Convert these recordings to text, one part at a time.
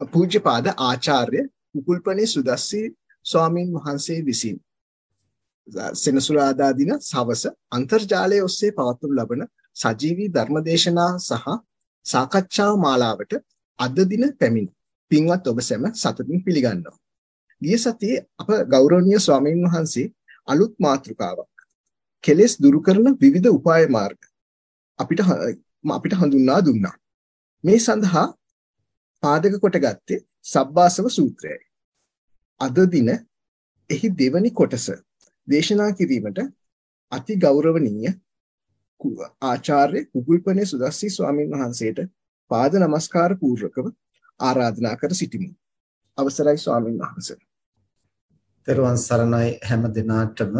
පූජ්‍යපාද ආචාර්ය කුකුල්පනේ සුදස්සී ස්වාමින් වහන්සේ විසින් සෙනසුරාදා දින සවස අන්තර්ජාලය ඔස්සේ පවත්වනු ලබන සජීවී ධර්මදේශනා සහ සාකච්ඡා මාලාවට අද දින පැමිණ පින්වත් ඔබ සැම සතුටින් පිළිගන්නවා. ගිය සතියේ අප ගෞරවනීය ස්වාමීන් වහන්සේ අලුත් මාතෘකාවක් කෙලෙස් දුරු කරන විවිධ උපාය මාර්ග අපිට අපිට හඳුන්වා දුන්නා. මේ සඳහා පාදක කොට ගත්තේ සබ්බාසව සූත්‍රයයි. අද දින එහි දෙවනි කොටස දේශනා කිරීමට අති ගෞරවනීය ආචාර්ය කුකුල්පනේ සුදස්සි ස්වාමින් වහන්සේට පාද නමස්කාර පූර්වකව ආරාධනා කර සිටිමු. අවසරයි ස්වාමින් වහන්සේ. තෙරුවන් සරණයි හැම දිනාටම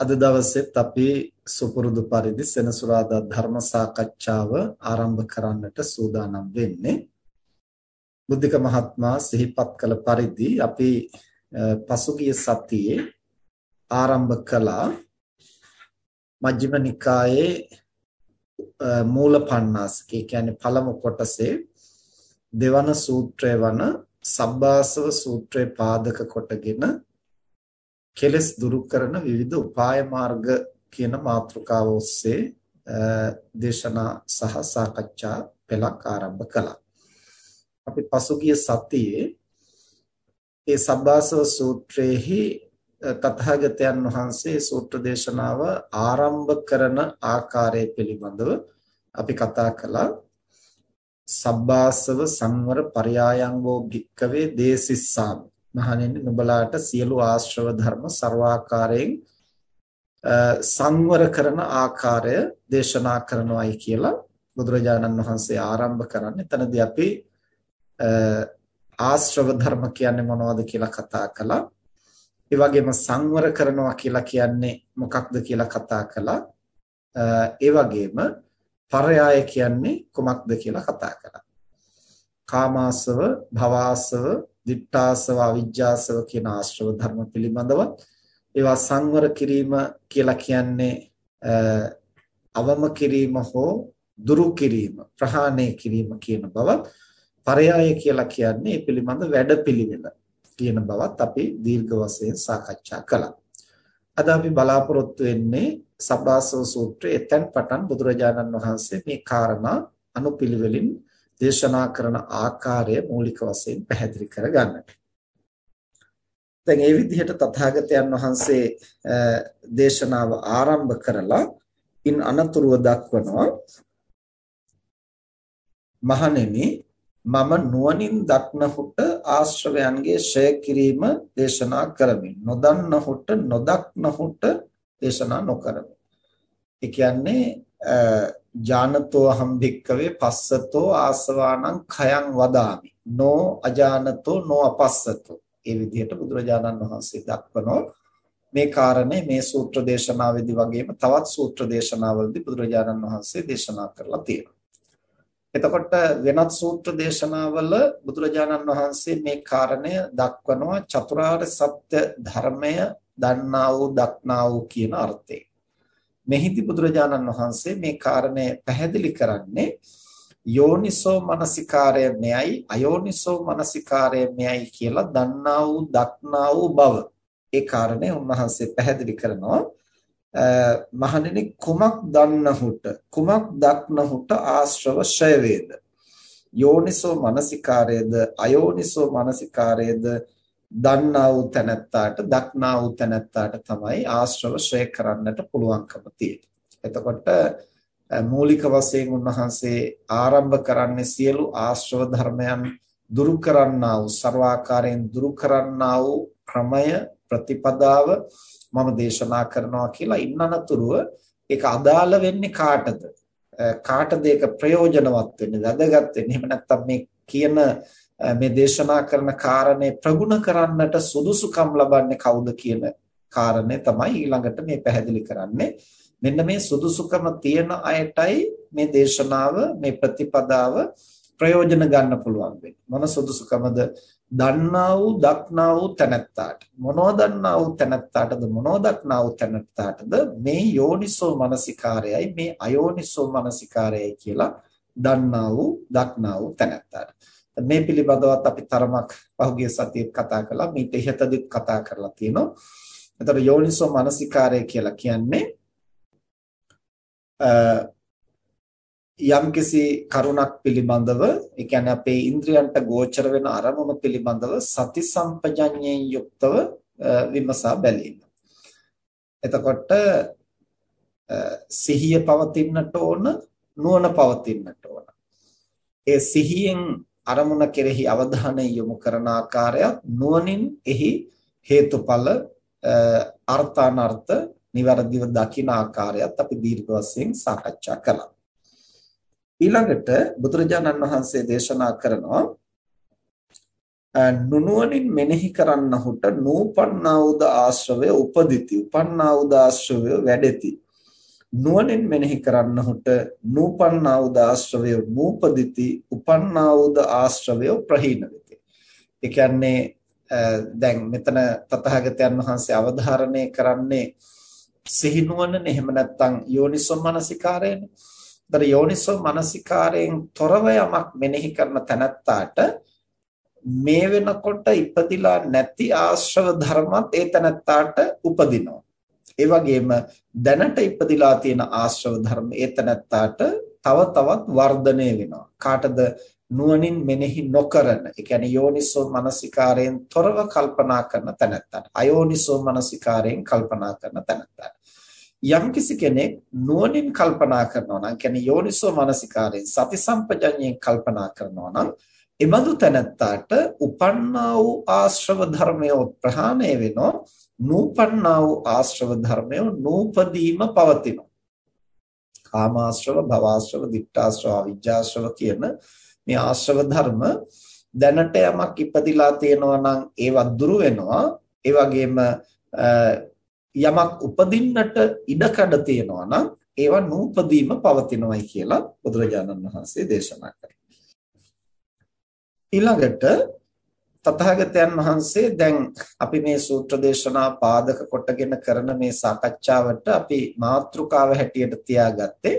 අද දවසෙත් අපි සුපුරුදු පරිදි සෙනසුරාදා ධර්ම සාකච්ඡාව ආරම්භ කරන්නට සූදානම් වෙන්නේ. බුද්ධික මහත්මයා සිහිපත් කළ පරිදි අපි පසුගිය සතියේ ආරම්භ කළා මජ්ක්‍ධිම නිකායේ මූල පණ්ණාසකේ කියන්නේ පළමු කොටසේ දෙවන සූත්‍රය වන සබ්බාසව සූත්‍රය පාදක කොටගෙන කෙලස් දුරු කරන විවිධ උපාය මාර්ග කියන මාතෘකාව ඔස්සේ දේශනා සහ සාකච්ඡා පෙළක් ආරම්භ කළා. අපි පසුගිය සතියේ ඒ සබ්බාසව සූත්‍රයේහි තථාගතයන් වහන්සේ සූත්‍ර දේශනාව ආරම්භ කරන ආකාරය පිළිබඳව අපි කතා කළා. සබ්බාසව සංවර පරයායන් වූ භික්කවේ දේසිස්සාමි මහණෙනි නුඹලාට සියලු ආශ්‍රව ධර්ම ਸਰවාකාරයෙන් සංවර කරන ආකාරය දේශනා කරනවායි කියලා බුදුරජාණන් වහන්සේ ආරම්භ කරන්නේ. එතනදී අපි ආශ්‍රව ධර්ම කියන්නේ මොනවද කියලා කතා කළා. ඒ වගේම සංවර කරනවා කියලා කියන්නේ මොකක්ද කියලා කතා කළා. ඒ වගේම පරයාය කියන්නේ කුමක්ද කියලා කතා කළා. කාමාසව, භවාසව, දිඨාසව අවිජ්ජාසව කියන ආශ්‍රව ධර්ම පිළිබඳව ඒවා සංවර කිරීම කියලා කියන්නේ අවම කිරීම හෝ දුරු කිරීම ප්‍රහාණය කිරීම කියන බවත් පරයය කියලා කියන්නේ මේ පිළිබඳ වැඩපිළිවෙල කියන බවත් අපි දීර්ඝ වශයෙන් සාකච්ඡා කළා. අද අපි බලාපොරොත්තු වෙන්නේ සබ්බාසව සූත්‍රයේ එතෙන් පටන් බුදුරජාණන් වහන්සේ මේ කාරණා අනුපිළිවෙලින් දේශනා කරන ආකාරය මූලික වශයෙන් පැහැදිලි කරගන්නට. දැන් මේ විදිහට තථාගතයන් වහන්සේ දේශනාව ආරම්භ කරලා ඉන් අනතුරුව දක්වනවා. මහණෙනි මම නුවණින් දක්නහුට ආශ්‍රවයන්ගේ ෂය කිරීම දේශනා කරමි නොදන්නහුට නොදක්නහුට දේශනා නොකරමි. ඒ කියන්නේ ජානතෝ අහම් භික්කවේ පස්සතෝ ආසවානං khයං වදාමි. නෝ අජානතෝ නෝ අපස්සතෝ. ඒ විදිහට බුදුරජාණන් වහන්සේ දක්වනෝ මේ කාරණේ මේ සූත්‍ර දේශනාවේදී වගේම තවත් සූත්‍ර දේශනාවලදී බුදුරජාණන් වහන්සේ දේශනා කරලා තියෙනවා. එතකොට වෙනත් සූත්‍ර දේශනාවල බුදුරජාණන් වහන්සේ මේ කාරණය දක්වනවා චතුරාර්ය සත්‍ය ධර්මය දන්නා වූ දක්නා වූ කියන අර්ථයෙන්. මෙහිදී බුදුරජාණන් වහන්සේ මේ කාරණය පැහැදිලි කරන්නේ යෝනිසෝ මනසිකාරය මෙයයි අයෝනිසෝ මනසිකාරය මෙයයි කියලා දන්නා වූ දක්නා වූ බව. ඒ කාරණේ උන්වහන්සේ පැහැදිලි කරනවා. මහණෙනි කුමක් දන්නහුට කුමක් දක්නහුට ආශ්‍රව ෂය වේද? යෝනිසෝ මනසිකාරයේද අයෝනිසෝ මනසිකාරයේද දන්නා වූ තැනැත්තාට දක්නා වූ තැනැත්තාට තමයි ආශ්‍රව ශ්‍රේ කරන්නට පුළුවන්කම තියෙන්නේ. එතකොට මූලික වශයෙන් උන්වහන්සේ ආරම්භ කරන්නේ සියලු ආශ්‍රව ධර්මයන් දුරු කරන්නා වූ ਸਰවාකාරයෙන් දුරු කරන්නා වූ ක්‍රමය ප්‍රතිපදාව මම දේශනා කරනවා කියලා ඉන්නනතුරුව ඒක අදාළ වෙන්නේ කාටද කාටද ඒක ප්‍රයෝජනවත් වෙන්නේ වැදගත් වෙන්නේ එහෙම නැත්නම් මේ කියන මේ දේශනා කරන කාරණේ ප්‍රගුණ කරන්නට සුදුසුකම් ලබන්නේ කවුද කියන කාරණේ තමයි ඊළඟට මේ පැහැදිලි කරන්නේ. මෙන්න මේ සුදුසුකම තියෙන අයටයි මේ දේශනාව මේ ප්‍රතිපදාව ප්‍රයෝජන ගන්න පුළුවන් වෙන්නේ. මොන සුදුසුකමද? දන්නා වූ දක්නා වූ තැනැත්තාට. මොනෝ දන්නා වූ තැනැත්තාටද මොනෝ දක්නා වූ තැනැත්තාටද මේ යෝනිසෝ මනසිකාරයයි මේ අයෝනිසෝ මනසිකාරයයි කියලා දන්නා වූ දක්නා වූ තැනැත්තාට. මේ පිළිබඳවත් අපි තරමක් පහුගිය සතියේ කතා කළා. මීට ඉහතදිත් කතා කරලා තියෙනවා. එතකොට යෝනිසෝ මනසිකාරය කියලා කියන්නේ යම්කිසි කරුණක් පිළිබඳව ඒ කියන්නේ අපේ ඉන්ද්‍රියන්ට ගෝචර වෙන අරමුණු පිළිබඳව සති සම්පජඤ්ඤයෙන් යුක්තව විමසා බැලීම. එතකොට සිහිය පවතින්නට ඕන නුවණ පවතින්නට ඕන. ඒ සිහියෙන් අරමුණ කෙරෙහි අවධානය යොමු කරන ආකාරයත් නුවණින් එහි හේතුඵල අර්ථානර්ථ નિවරදිව දකින ආකාරයත් අපි දීර්ඝ වශයෙන් සාකච්ඡා කළා. ඊළඟට බුදුරජාණන් වහන්සේ දේශනා කරනවා නුනුවණින් මෙනෙහි කරන්නහුට නූපන්නා උද ආශ්‍රවය උපදිති උපන්නා උද ආශ්‍රවය වැඩෙති නුවණින් මෙනෙහි කරන්නහුට නූපන්නා උද ආශ්‍රවය නූපදිති උපන්නා උද ආශ්‍රවය ප්‍රහීන වෙති ඒ කියන්නේ දැන් මෙතන තථාගතයන් වහන්සේ අවධාරණය කරන්නේ සිහිනුවන එහෙම නැත්නම් යෝනිසෝ මනසිකාරයනේ. ඒතර යෝනිසෝ මනසිකාරයෙන් තොරව යමක් මෙනෙහි කරන තැනැත්තාට මේ වෙනකොට ඉපදිලා නැති ආශ්‍රව ධර්මත් ඒ තැනැත්තාට උපදිනවා. ඒ වගේම දැනට ඉපදිලා තියෙන ආශ්‍රව ධර්ම ඒ තැනැත්තාට තව තවත් වර්ධනය වෙනවා. කාටද නුවණින් මෙනෙහි නොකරන ඒ කියන්නේ යෝනිසෝ මනසිකාරයෙන් තොරව කල්පනා කරන තැනැත්තාට අයෝනිසෝ මනසිකාරයෙන් කල්පනා කරන තැනැත්තාට. යම්කිසි කෙනෙක් නුවණින් කල්පනා කරනවා නම් කියන්නේ යෝනිසෝ මනසිකාරයෙන් සති සම්පජඤ්ඤයෙන් කල්පනා කරනවා නම් එබඳු තැනැත්තාට උපන්නා වූ ආශ්‍රව ධර්මය ප්‍රහාණය වෙනවා. නූපන්නා වූ ආශ්‍රව ධර්මය නූපදීම පවතිනවා. කාමාශ්‍රව භවආශ්‍රව දික්ඨාශ්‍රව අවිජ්ජාශ්‍රව කියන මේ ආශ්‍රව ධර්ම දැනට යමක් ඉපදිලා තියෙනවා නම් ඒවා දුරු වෙනවා. ඒ වගේම යමක් උපදින්නට ඉඩකඩ තියෙනවා නම් ඒවා නූපදීම පවතිනවායි කියලා බුදුරජාණන් වහන්සේ දේශනා කරා ඊළඟට තථාගතයන් වහන්සේ දැන් අපි මේ සූත්‍ර දේශනා පාදක කොටගෙන කරන මේ සාකච්ඡාවට අපි මාතෘකාව හැටියට තියාගත්තේ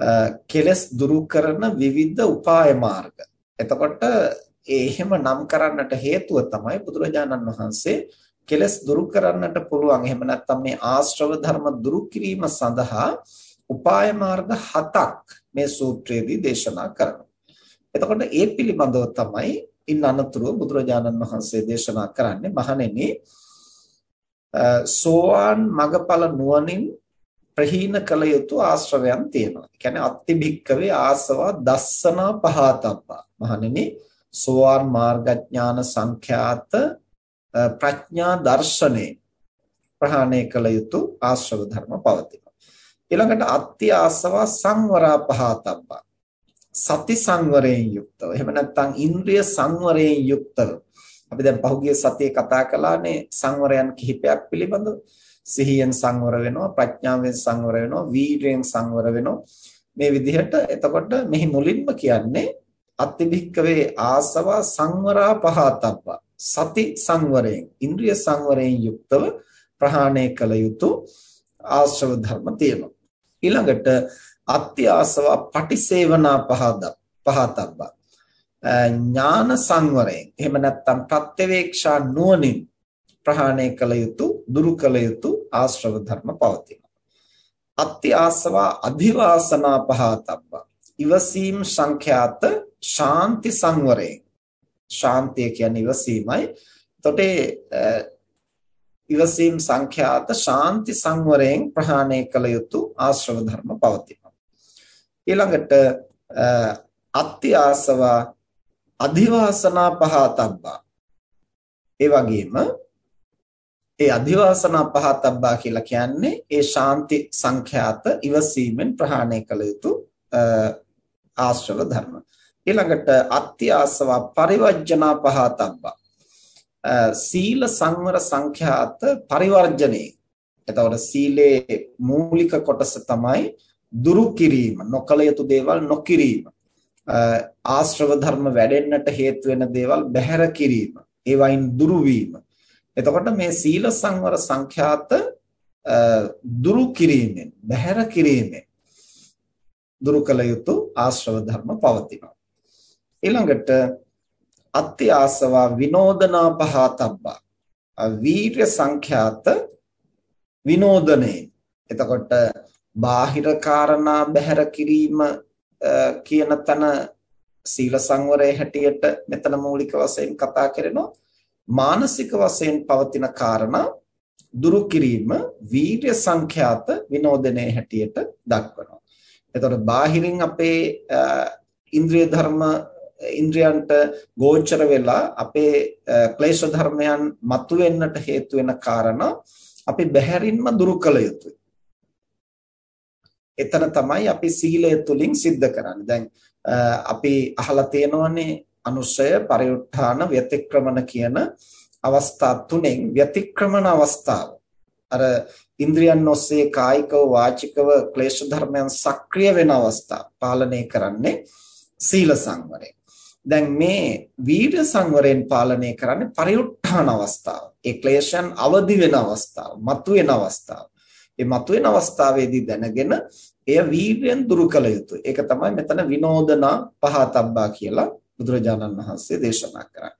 Uh, කෙලස් දුරු කරන විවිධ උපාය මාර්ග. එතකොට ඒ එහෙම නම් කරන්නට හේතුව තමයි බුදුරජාණන් වහන්සේ කෙලස් දුරු කරන්නට පුළුවන්. එහෙම නැත්නම් මේ ආශ්‍රව ධර්ම දුරු කිරීම සඳහා උපාය මාර්ග හතක් මේ සූත්‍රයේදී දේශනා කරනවා. එතකොට ඒ පිළිබඳව තමයි ඉන් අනතුරුව බුදුරජාණන් වහන්සේ දේශනා කරන්නේ මහණෙනි uh, සෝවාන් මගඵල නුවණින් ප්‍රහීන කළ යුතු ආශ්‍රවයන් තියෙනවා. ඒ කියන්නේ අත්ති භික්කවේ ආසවා දස්සනා පහතබ්බා. මහණෙනි සෝවාන් මාර්ගඥාන සංඛ්‍යාත ප්‍රඥා දර්ශනේ ප්‍රහාණය කළ යුතු ආශ්‍රව ධර්ම පවතිනවා. ඊළඟට අත්ති ආසවා සංවරා පහතබ්බා. සති සංවරයෙන් යුක්තව. එහෙම නැත්නම් ඉන්ද්‍රිය සංවරයෙන් යුක්තව. අපි දැන් පහුගිය සතියේ කතා කළානේ සංවරයන් කිහිපයක් පිළිබඳව. සිහියෙන් සංවර වෙනවා ප්‍රඥාවෙන් සංවර වෙනවා වීරයෙන් සංවර වෙනවා. මේ විදිහට එතකොට මෙහි මුලින්ම කියන්නේ අත්තිභික්කවේ ආසවා සංවරා පහතබ්බා. සති සංවරයෙන් ඉන්ද්‍රිය සංවරයෙන් යුක්තව ප්‍රහාණය කළ යුතු ආශ්‍රව ධර්ම තියෙනවා. ඊළඟට අත්ති ආසවා පටිසේවනා පහද පහතබ්බා. ඥාන සංවරයෙන් එහෙම නැත්නම් ප්‍රත්‍යවේක්ෂා නුවණින් ප්‍රහාණය කළ යුතු දුරු කළ යුතු ආශ්‍රව ධර්ම පවතිනවා. අත්ති ආසවා අධිවාසනා පහතබ්බ. ඉවසීම් සංඛ්‍යාත ශාන්ති සංවරේ. ශාන්තිය කියන්නේ ඉවසීමයි. එතකොට ඉවසීම් සංඛ්‍යාත ශාන්ති සංවරයෙන් ප්‍රහාණය කළ යුතු ආශ්‍රව ධර්ම පවතිනවා. ඊළඟට අත්ති ආසවා අධිවාසනා පහතබ්බා. ඒ වගේම ඒ අධිවාසනා පහතබ්බා කියලා කියන්නේ ඒ ශාන්ති සංඛ්‍යාත ඉවසීමෙන් ප්‍රහාණය කළ යුතු ආශ්‍රව ධර්ම. ඊළඟට අත්‍ය ආසව පරිවර්ජනා පහතබ්බා. සීල සංවර සංඛ්‍යාත පරිවර්ජනේ. එතකොට සීලේ මූලික කොටස තමයි දුරු කිරීම, නොකල යුතු දේවල් නොකිරීම. ආශ්‍රව ධර්ම වැඩෙන්නට හේතු වෙන දේවල් බැහැර කිරීම. ඒවයින් දුරු වීම. එතකොට මේ සීල සංවර සංඛ්‍යාත දුරු කිරීමෙන් බැහැර කිරීමෙන් දුරු කළ යුතු ආශ්‍රව ධර්ම පවතිනවා. ඊළඟට අත්ති ආසවා විනෝදනා පහතබ්බා. වීර්ය සංඛ්‍යාත විනෝදනේ. එතකොට බාහිර කාරණා බැහැර කිරීම කියන තන සීල සංවරයේ හැටියට මෙතන මූලික වශයෙන් කතා කරනවා. මානසික වශයෙන් පවතින කාරණා දුරු කිරීම වීර්ය සංඛ්‍යාත විනෝදනයේ හැටියට දක්වනවා. එතකොට බාහිරින් අපේ ඉන්ද්‍රිය ධර්ම ඉන්ද්‍රයන්ට ගෝචර වෙලා අපේ ක්ලේශ ධර්මයන් මතුවෙන්නට හේතු වෙන කාරණා අපි බැහැරින්ම දුරු කළ යුතුයි. එතන තමයි අපි සීලය තුලින් සිද්ධ කරන්නේ. දැන් අපි අහලා තියෙනවනේ අනුශය පරිඋත්ථාන ව්‍යතික්‍රමන කියන අවස්ථා තුනෙන් ව්‍යතික්‍රමන අවස්ථාව අර ඉන්ද්‍රියන් ඔස්සේ කායිකව වාචිකව ක්ලේශ ධර්මයන් සක්‍රිය වෙන අවස්ථා පාලනය කරන්නේ සීල සංවරය. දැන් මේ වීර සංවරයෙන් පාලනය කරන්නේ පරිඋත්ථාන අවස්ථාව. ඒ ක්ලේශයන් අවදි වෙන අවස්ථාව, මතුවෙන අවස්ථාව. මේ මතුවෙන අවස්ථාවේදී දැනගෙන එය වීර්යෙන් දුරු කළ යුතුයි. ඒක තමයි මෙතන විනෝදනා පහතබ්බා කියලා බුදුරජාණන් වහන්සේ දේශනා කරන්නේ.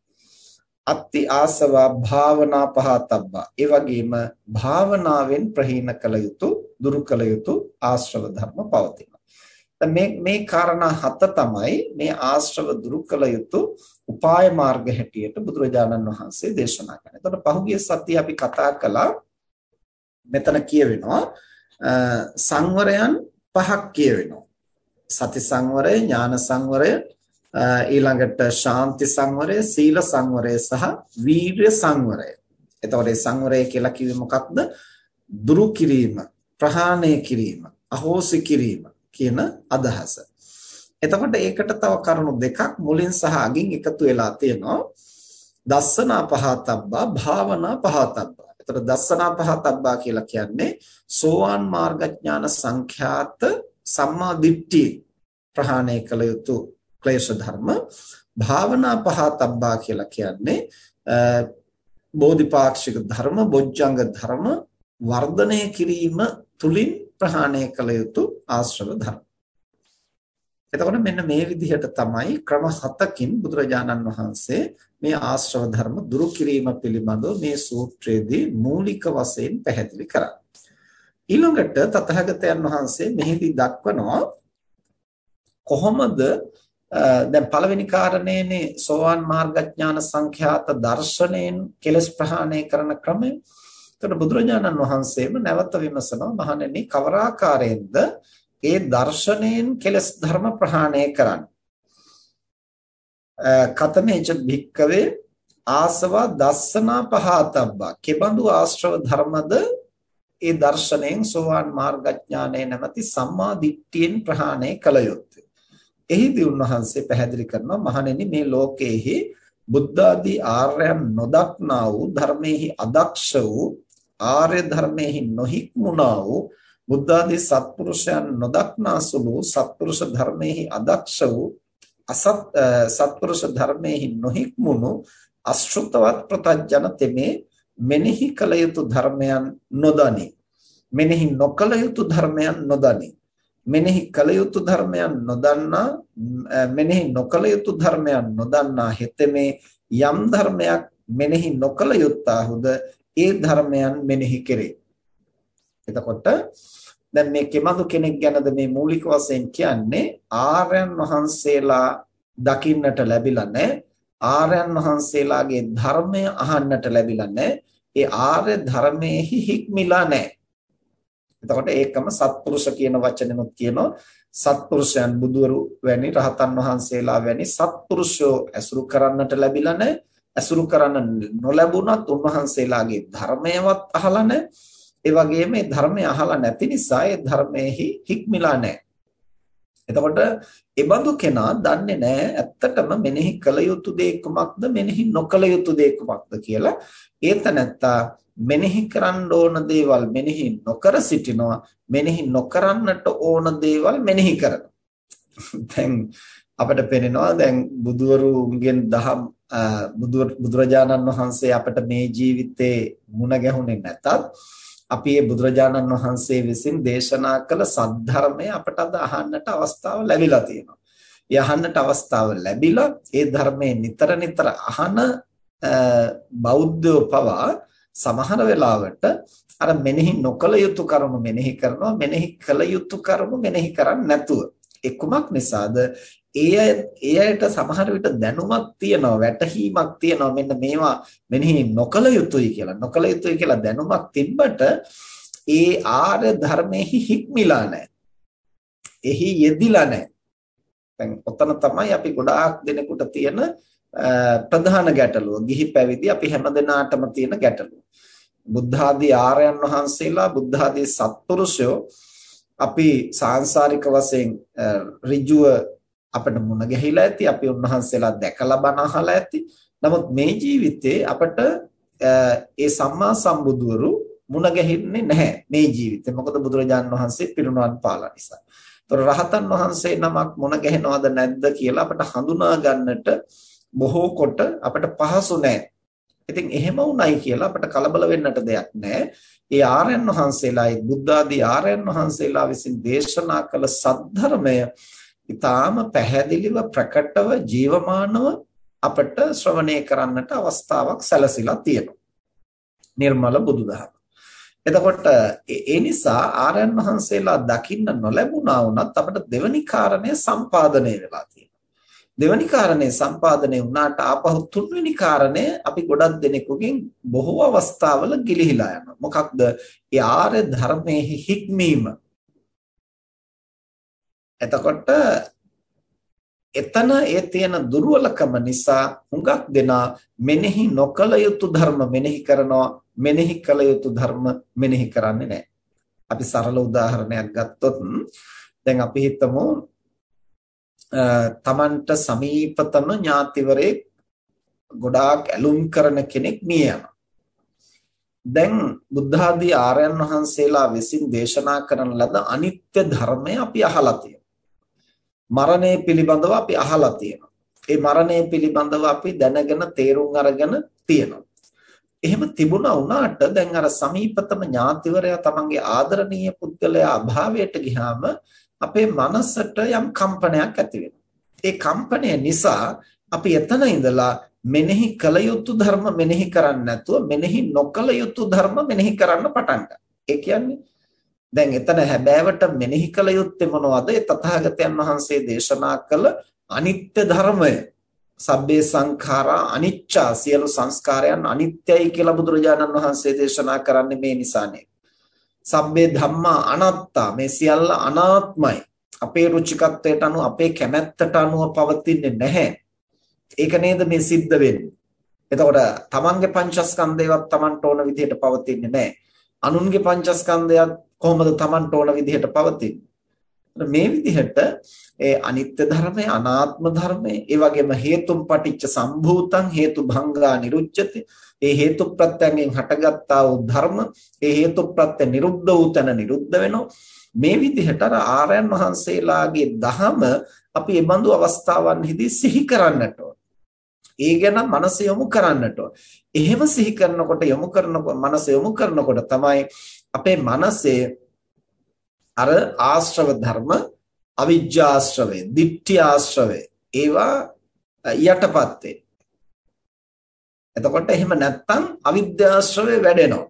අත්ති ආසවා භාවනා පහතබ්බා. ඒ වගේම භාවනාවෙන් ප්‍රහීන කළ යුතු, දුරු කළ යුතු ආශ්‍රව ධර්ම පවතිනවා. මේ මේ කාරණා හත තමයි මේ ආශ්‍රව දුරු කළ යුතු උපාය මාර්ග හැටියට බුදුරජාණන් වහන්සේ දේශනා කරන්නේ. එතකොට පහුගිය සතියේ අපි කතා කළා මෙතන කියවෙනවා සංවරයන් පහක් කියවෙනවා. සති සංවරය, ඥාන සංවරය, ඊළඟට ශාන්ති සංවරය, සීල සංවරය සහ වීර්ය සංවරය. එතකොට මේ සංවරය කියලා කිව්වේ මොකක්ද? දුරු කිරීම, ප්‍රහාණය කිරීම, අහෝසි කිරීම කියන අදහස. එතකොට ඒකට තව කරුණු දෙකක් මුලින් සහ අගින් එකතු වෙලා තියෙනවා. දස්සනා පහතබ්බා භාවනා පහතබ්බා එතකොට දස්සනා පහතබ්බා කියලා කියන්නේ සෝවාන් මාර්ගඥාන සංඛ්‍යාත සම්මා දිට්ඨි ප්‍රහාණය කළ යුතු ක්ලේශ ධර්ම භාවනා පහතබ්බා කියලා කියන්නේ බෝධිපාක්ෂික ධර්ම බොජ්ජංග ධර්ම වර්ධනය කිරීම තුලින් ප්‍රහාණය කළ යුතු ආශ්‍රව ධර්ම එතකොට මෙන්න මේ විදිහට තමයි ක්‍රම හතකින් බුදුරජාණන් වහන්සේ මේ ආශ්‍රව ධර්ම දුරු කිරීම පිළිබඳව මේ සූත්‍රයේදී මූලික වශයෙන් පැහැදිලි කරා. ඊළඟට තථාගතයන් වහන්සේ මෙහිදී දක්වනවා කොහොමද Uh, දැන් පළවෙනි කාරණේනේ සෝවාන් මාර්ගඥාන සංඛ්‍යාත දර්ශනයෙන් කෙලස් ප්‍රහාණය කරන ක්‍රමය. එතකොට බුදුරජාණන් වහන්සේම නැවත විමසනවා මහණෙනි කවර ආකාරයෙන්ද ඒ දර්ශනයෙන් කෙලස් ධර්ම ප්‍රහාණය කරන්න. Uh, කතමේච භික්කවේ ආසවා දස්සනා පහතබ්බා කෙබඳු ආශ්‍රව ධර්මද ඒ දර්ශනයෙන් සෝවාන් මාර්ගඥානයේ නැමැති සම්මා දිට්ඨියෙන් ප්‍රහාණය කළ යුත්තේ. එහිදී උන්වහන්සේ පැහැදිලි කරනවා මහණෙනි මේ ලෝකයේහි බුද්ධ ආදී ආර්යයන් නොදක්නා වූ ධර්මයේහි අදක්ෂ වූ ආර්ය ධර්මයේහි නොහික්මුණා වූ බුද්ධ ආදී සත්පුරුෂයන් නොදක්නා සුළු සත්පුරුෂ ධර්මයේහි අදක්ෂ වූ අසත් සත්පුරුෂ ධර්මයේහි නොහික්මුණු අශෘතවත් ප්‍රතඥ තෙමේ මෙනෙහි කල යුතු ධර්මයන් නොදනි. මෙනෙහි නොකල යුතු ධර්මයන් නොදනි. මෙනෙහි කල යුතු ධර්මයන් නොදන්නා මෙනෙහි නොකල යුතු ධර්මයන් නොදන්නා හෙතෙමේ යම් ධර්මයක් මෙනෙහි නොකල යුත්තාහුද ඒ ධර්මයන් මෙනෙහි කෙරේ. එතකොට දැන් මේ කෙමඳු කෙනෙක් ගැනද මේ මූලික වශයෙන් කියන්නේ ආර්යයන් වහන්සේලා දකින්නට ලැබිලා නැහැ. ආර්යයන් වහන්සේලාගේ ධර්මය අහන්නට ලැබිලා නැහැ. ඒ ආර්ය ධර්මයේහි හික්මිලා නැහැ. එතකොට ඒකම සත්පුරුෂ කියන වචනෙමුත් කියනවා සත්පුරුෂයන් බුදුවරු වැනි රහතන් වහන්සේලා වැනි සත්පුරුෂෝ ඇසුරු කරන්නට ලැබිලා නැහැ ඇසුරු කරන්න නොලැබුණත් උන්වහන්සේලාගේ ධර්මයවත් අහලා නැහැ ඒ වගේම මේ ධර්මය අහලා නැති නිසා ඒ ධර්මයේහි හික්මිලා නැහැ. එතකොට ඒ බඳු කෙනා දන්නේ නැහැ ඇත්තටම මෙනෙහි කළ යුතු දේ කුමක්ද මෙනෙහි නොකළ යුතු දේ කුමක්ද කියලා. ඒත නැත්තා මෙනෙහි කරන්න ඕන දේවල් මෙනෙහි නොකර සිටිනවා මෙනෙහි නොකරන්නට ඕන දේවල් මෙනෙහි කරනවා. දැන් අපිට පේනවා දැන් බුදුවරුන්ගෙන් දහම් බුදුරජාණන් වහන්සේ අපිට මේ ජීවිතේ මුණ ගැහුනේ නැතත් අපි මේ බුදුරජාණන් වහන්සේ විසින් දේශනා කළ සද්ධර්මය අපට අද අහන්නට අවස්ථාව ලැබිලා තියෙනවා. යහන්නට අවස්ථාව ලැබිලා ඒ ධර්මයේ නිතර නිතර අහන බෞද්ධයෝ පවා සමහර වෙලාවට අර මෙනෙහි නොකල යුතු කරුණු මෙනෙහි කරනවා මෙනෙහි කළ යුතු කරුණු මෙනෙහි කරන්නේ නැතුව ඒ කුමක් නිසාද ඒ ඒ අයට සමහර විට දැනුමක් තියෙනවා වැටහීමක් තියෙනවා මෙන්න මේවා මෙනෙහි නොකල යුතුයි කියලා නොකල යුතුයි කියලා දැනුමක් තිබ්බට ඒ ආර්ය ධර්මෙහි හික්මිලා නැහැ. එහි යෙදිලා නැහැ. දැන් ඔතන තමයි අපි ගොඩාක් දෙනෙකුට තියෙන ප්‍රධාන ගැටලුව. ගිහි පැවිදි අපි හැමදෙනාටම තියෙන ගැටලුව. බුද්ධ ආදී ආර්යයන් වහන්සේලා බුද්ධ ආදී සත්පුරුෂයෝ අපි සාංශාරික වශයෙන් ඍජුව අපිට මුණ ගැහිලා ඇති අපි උන්වහන්සේලා දැකලා බණ අහලා ඇති නමුත් මේ ජීවිතේ අපට ඒ සම්මා සම්බුදුවරු මුණ ගැහින්නේ නැහැ මේ ජීවිතේ මොකද බුදුරජාන් වහන්සේ පිරුණුවන් පාලා නිසා. ඒතර රහතන් වහන්සේ නමක් මුණ ගැහෙනවද නැද්ද කියලා අපට හඳුනා ගන්නට බොහෝ කොට අපට පහසු නැහැ. ඉතින් එහෙම වුණයි කියලා අපට කලබල වෙන්නට දෙයක් නැහැ. ඒ ආර්යයන් වහන්සේලා ඒ බුද්ධ ආදී ආර්යයන් වහන්සේලා විසින් දේශනා කළ සද්ධර්මය ඊටාම පැහැදිලිව ප්‍රකටව ජීවමානව අපට ශ්‍රවණය කරන්නට අවස්ථාවක් සැලසিলা තියෙනවා. නිර්මල බුදුදහම. එතකොට ඒ නිසා ආරයන් වහන්සේලා දකින්න නොලැබුණා වුණත් අපිට දෙවනි කාරණය සම්පාදනය වෙලා තියෙනවා. දෙවනි කාරණය සම්පාදනය වුණාට ආපහු තුන්වෙනි කාරණය අපි ගොඩක් දෙනෙකුගෙන් බොහෝ අවස්ථාවල ගිලිහිලා යනවා. මොකක්ද? ඒ ආර්ය ධර්මයේ හික්මීම එතකොට එතන ඒ තියෙන දුර්වලකම නිසා හුඟක් දෙනා මෙනෙහි නොකල යුතු ධර්ම මෙනෙහි කරනවා මෙනෙහි කළ යුතු ධර්ම මෙනෙහි කරන්නේ නැහැ. අපි සරල උදාහරණයක් ගත්තොත් දැන් අපි හිතමු තමන්ට සමීපතම ඥාතිවරේ ගොඩාක් ඇලුම් කරන කෙනෙක් මිය යනවා. දැන් බුද්ධ ආදී ආර්යයන් වහන්සේලා විසින් දේශනා කරන ලද අනිත්‍ය ධර්මය අපි අහලා තියෙනවා. මරණය පිළිබඳව අපි අහලා තියෙනවා. ඒ මරණය පිළිබඳව අපි දැනගෙන තේරුම් අරගෙන තියෙනවා. එහෙම තිබුණා වුණාට දැන් අර සමීපතම ඥාතිවරයා තමන්ගේ ආදරණීය පුද්ගලයා අභාවයට ගියාම අපේ මනසට යම් කම්පනයක් ඇති ඒ කම්පනය නිසා අපි එතන ඉඳලා මෙනෙහි කළ යුතු ධර්ම මෙනෙහි කරන්නේ නැතුව මෙනෙහි නොකළ යුතු ධර්ම මෙනෙහි කරන්න පටන් ඒ කියන්නේ දැන් එතන හැබෑවට මෙනෙහි කළ යුත්තේ මොනවද? ඒ තථාගතයන් වහන්සේ දේශනා කළ අනිත්‍ය ධර්මය. සබ්බේ සංඛාරා අනිච්චා සියලු සංස්කාරයන් අනිත්‍යයි කියලා බුදුරජාණන් වහන්සේ දේශනා කරන්නේ මේ නිසානේ. සබ්බේ ධම්මා අනාත්තා මේ සියල්ල අනාත්මයි. අපේ රුචිකත්වයට අනුව අපේ කැමැත්තට අනුව පවතින්නේ නැහැ. ඒක නේද මේ සිද්ධ වෙන්නේ. එතකොට තමන්ගේ පංචස්කන්ධයවත් තමන්ට ඕන විදිහට පවතින්නේ නැහැ. අනුන්ගේ පංචස්කන්ධයත් කොහොමද Tamanට ඕන විදිහට පවතින්නේ. මේ විදිහට ඒ අනිත්‍ය ධර්මය අනාත්ම ධර්මය ඒ වගේම හේතුම් පටිච්ච සම්භූතං හේතු භංගා නිරුච්චති ඒ හේතු ප්‍රත්‍යයෙන් හටගත්තා වූ ධර්ම ඒ හේතු ප්‍රත්‍ය නිරුද්ධ වූ තැන නිරුද්ධ වෙනවා මේ විදිහට අර ආර්යයන් වහන්සේලාගේ දහම අපි මේ බඳු අවස්ථාවන්හිදී සිහි කරන්නට ඕන. ඒ ගැන මනස යොමු කරන්නට ඕන. එහෙම සිහි කරනකොට යොමු කරනකොට මනස යොමු කරනකොට තමයි අපේ මනසේ අර ආශ්‍රව ධර්ම අවිජ්ජාශ්‍රවේ, ditthි ආශ්‍රවේ ඒවා යටපත් එතකොට එහෙම නැත්තම් අවිද්‍යාශ්‍රවේ වැඩෙනවා.